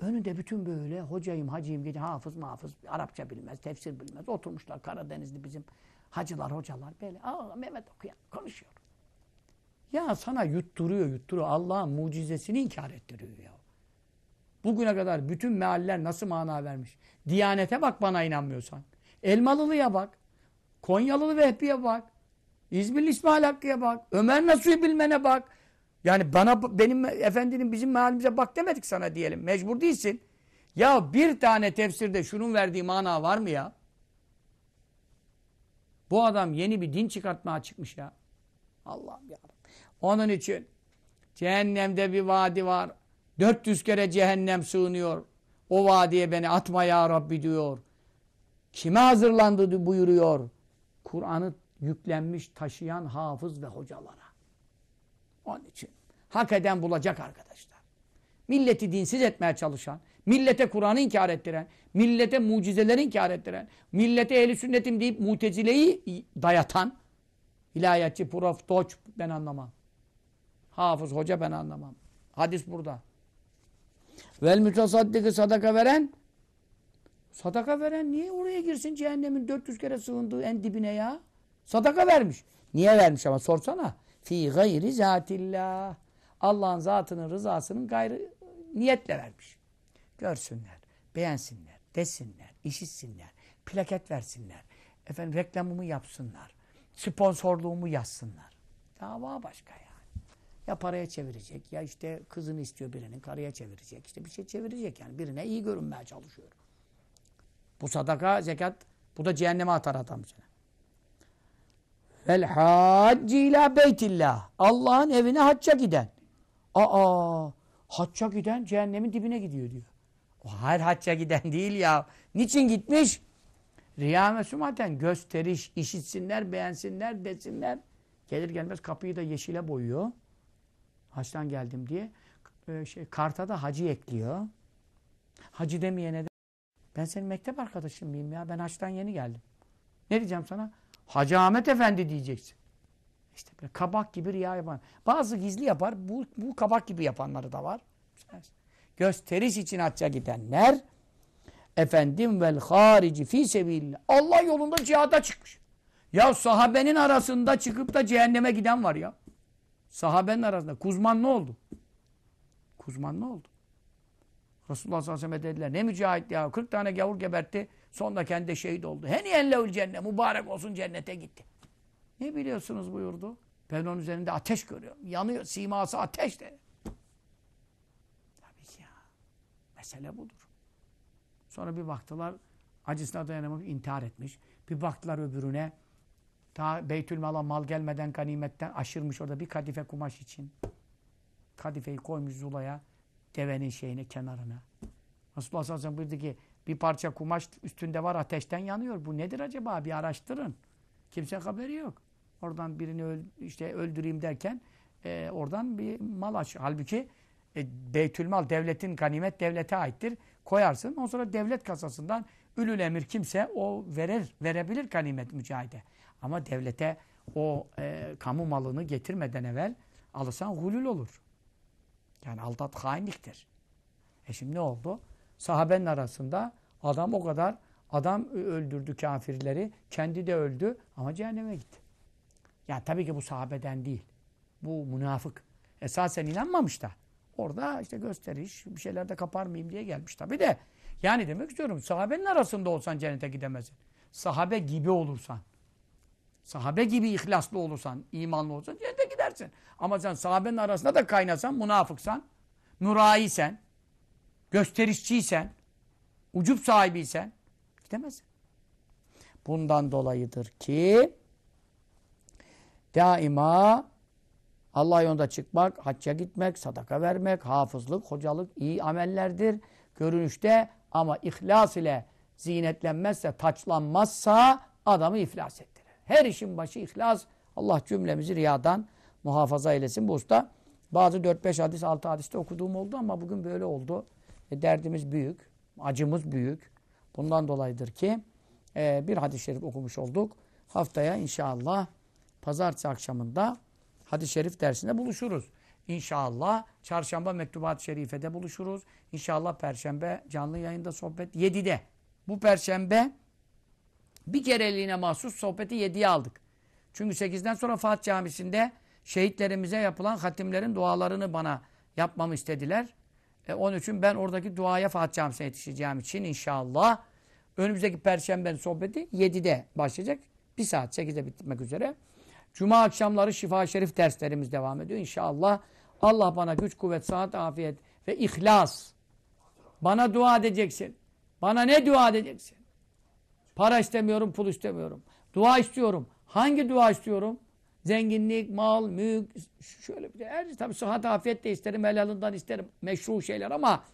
Önünde bütün böyle hocayım, hacıyım, gece hafız mahfız, Arapça bilmez, tefsir bilmez. Oturmuşlar Karadenizli bizim hacılar, hocalar böyle. Aa Mehmet okuyan konuşuyor. Ya sana yutturuyor, yutturuyor. Allah'ın mucizesini inkar ettiriyor ya. Bugüne kadar bütün mealler nasıl mana vermiş? Diyanete bak bana inanmıyorsan. Elmalılı'ya bak. Konyalılı Vehbi'ye bak. İzmirli İsmail Hakkı'ya bak. Ömer Nasuhi bilmene bak. Yani bana benim efendinin bizim mahallemize bak demedik sana diyelim. Mecbur değilsin. Ya bir tane tefsirde şunun verdiği mana var mı ya? Bu adam yeni bir din çıkartmaya çıkmış ya. Allah'ım ya. Onun için cehennemde bir vadi var. 400 kere cehennem sığınıyor. O vadiye beni atma ya Rabbi diyor. Kime hazırlandı buyuruyor. Kur'an'ı yüklenmiş taşıyan hafız ve hocalara. Onun için hak eden bulacak arkadaşlar. Milleti dinsiz etmeye çalışan, millete Kur'an'ı inkar ettiren, millete mucizeleri inkar ettiren, millete ehli sünnetim deyip mutezileyi dayatan, ilahiyatçı, prof, doç ben anlamam. Hafız, hoca ben anlamam. Hadis burada. Vel mütesaddiki sadaka veren sadaka veren niye oraya girsin cehennemin 400 kere sığındığı en dibine ya? Sadaka vermiş. Niye vermiş ama sorsana. Fi gayri zatillah. Allah'ın zatının rızasının gayrı niyetle vermiş. Görsünler, beğensinler, desinler, işitsinler, plaket versinler. Efendim reklamımı yapsınlar. Sponsorluğumu yazsınlar. Dava başka yani. Ya paraya çevirecek ya işte kızını istiyor birinin karıya çevirecek. İşte bir şey çevirecek yani. Birine iyi görünmeye çalışıyor. Bu sadaka, zekat bu da cehenneme atar adam seni. Vel hacci ila beytillah. Allah'ın evine hacca giden. Aa, hacca giden cehennemin dibine gidiyor diyor. O her hacca giden değil ya. Niçin gitmiş? Riya mesumaten gösteriş, işitsinler, beğensinler, desinler. Gelir gelmez kapıyı da yeşile boyuyor. Haçtan geldim diye. Ee, şey, karta da hacı ekliyor. Hacı demeyene de ben senin mektep arkadaşın mıyım ya? Ben haçtan yeni geldim. Ne diyeceğim sana? Hacı Ahmet Efendi diyeceksin. İşte böyle kabak gibi riya yapan. Bazı gizli yapar. Bu, bu kabak gibi yapanları da var. Gösteriş için hacca gidenler efendim vel harici fi sebillah. Allah yolunda cihada çıkmış. Ya sahabenin arasında çıkıp da cehenneme giden var ya. Sahabenin arasında. Kuzman ne oldu? Kuzman ne oldu? Resulullah sallallahu aleyhi ve sellem dediler. Ne mücahit ya. 40 tane gavur gebertti. Sonra kendi şehit oldu. Heniyen lehul cennet. Mübarek olsun cennete gitti. Ne biliyorsunuz buyurdu? Ben onun üzerinde ateş görüyorum. Yanıyor. Siması ateş de. Tabii ki ya. Mesele budur. Sonra bir baktılar acısına dayanamayıp intihar etmiş. Bir baktılar öbürüne daha Beytülmal'a mal gelmeden ganimetten aşırmış orada bir kadife kumaş için. Kadifeyi koymuş zulaya devenin şeyine kenarına. Resulullah sallallahu aleyhi ve sellem buyurdu ki bir parça kumaş üstünde var ateşten yanıyor. Bu nedir acaba? Bir araştırın. Kimse haberi yok. Oradan birini öl, işte öldüreyim derken e, oradan bir mal aç. Halbuki e, Beytülmal devletin ganimet devlete aittir. Koyarsın. Ondan sonra devlet kasasından ülül emir kimse o verir, verebilir ganimet mücahide. Ama devlete o e, kamu malını getirmeden evvel alırsan hulül olur. Yani aldat hainliktir. E şimdi ne oldu? Sahabenin arasında adam o kadar adam öldürdü kafirleri. Kendi de öldü ama cehenneme gitti. Yani tabii ki bu sahabeden değil. Bu münafık. Esasen inanmamış da. Orada işte gösteriş, bir şeyler de kapar mıyım diye gelmiş tabii de. Yani demek istiyorum sahabenin arasında olsan cennete gidemezsin. Sahabe gibi olursan. Sahabe gibi ihlaslı olursan, imanlı olursan cennete gidersin. Ama sen sahabenin arasında da kaynasan, münafıksan, nuraiysen, gösterişçiysen, ucup sahibiysen gidemezsin. Bundan dolayıdır ki daima Allah yolunda çıkmak, hacca gitmek, sadaka vermek, hafızlık, hocalık iyi amellerdir. Görünüşte ama ihlas ile zinetlenmezse, taçlanmazsa adamı iflas ettirir. Her işin başı ihlas. Allah cümlemizi riyadan muhafaza eylesin. Bu usta bazı 4-5 hadis, 6 hadiste okuduğum oldu ama bugün böyle oldu. E, derdimiz büyük, acımız büyük. Bundan dolayıdır ki e, bir hadis-i şerif okumuş olduk. Haftaya inşallah pazartesi akşamında hadis-i şerif dersinde buluşuruz. İnşallah çarşamba mektubat-ı şerifede buluşuruz. İnşallah perşembe canlı yayında sohbet 7'de. Bu perşembe bir kereliğine mahsus sohbeti 7'ye aldık. Çünkü 8'den sonra Fatih Camisi'nde şehitlerimize yapılan hatimlerin dualarını bana yapmamı istediler. E, onun için ben oradaki duaya Fatih Camisi'ne yetişeceğim için inşallah önümüzdeki perşembenin sohbeti 7'de başlayacak. Bir saat 8'de bitmek üzere. Cuma akşamları şifa şerif derslerimiz devam ediyor. İnşallah Allah bana güç, kuvvet, saat, afiyet ve ihlas. Bana dua edeceksin. Bana ne dua edeceksin? Para istemiyorum, pul istemiyorum. Dua istiyorum. Hangi dua istiyorum? Zenginlik, mal, mülk, şöyle bir de her tabii sıhhat, afiyet de isterim, helalından isterim, meşru şeyler ama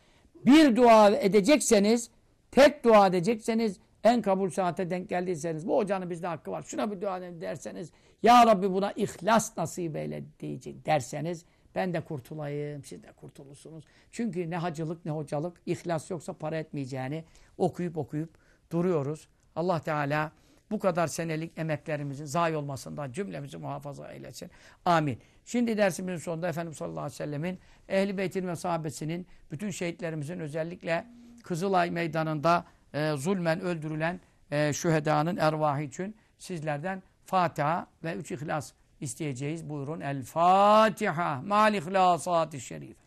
bir dua edecekseniz, tek dua edecekseniz, en kabul saate denk geldiyseniz, bu hocanın bizde hakkı var, şuna bir dua edin derseniz, Ya Rabbi buna ihlas nasip eyle diyecek derseniz, ben de kurtulayım, siz de kurtulursunuz. Çünkü ne hacılık ne hocalık, ihlas yoksa para etmeyeceğini okuyup okuyup duruyoruz. Allah Teala bu kadar senelik emeklerimizin zayi olmasından cümlemizi muhafaza eylesin. Amin. Şimdi dersimizin sonunda Efendimiz sallallahu aleyhi ve sellemin ehli beytin ve sahabesinin bütün şehitlerimizin özellikle Kızılay meydanında e, zulmen öldürülen e, şühedanın ervahı için sizlerden Fatiha ve üç ihlas isteyeceğiz. Buyurun. El Fatiha. Mal ihlasat-ı şerife.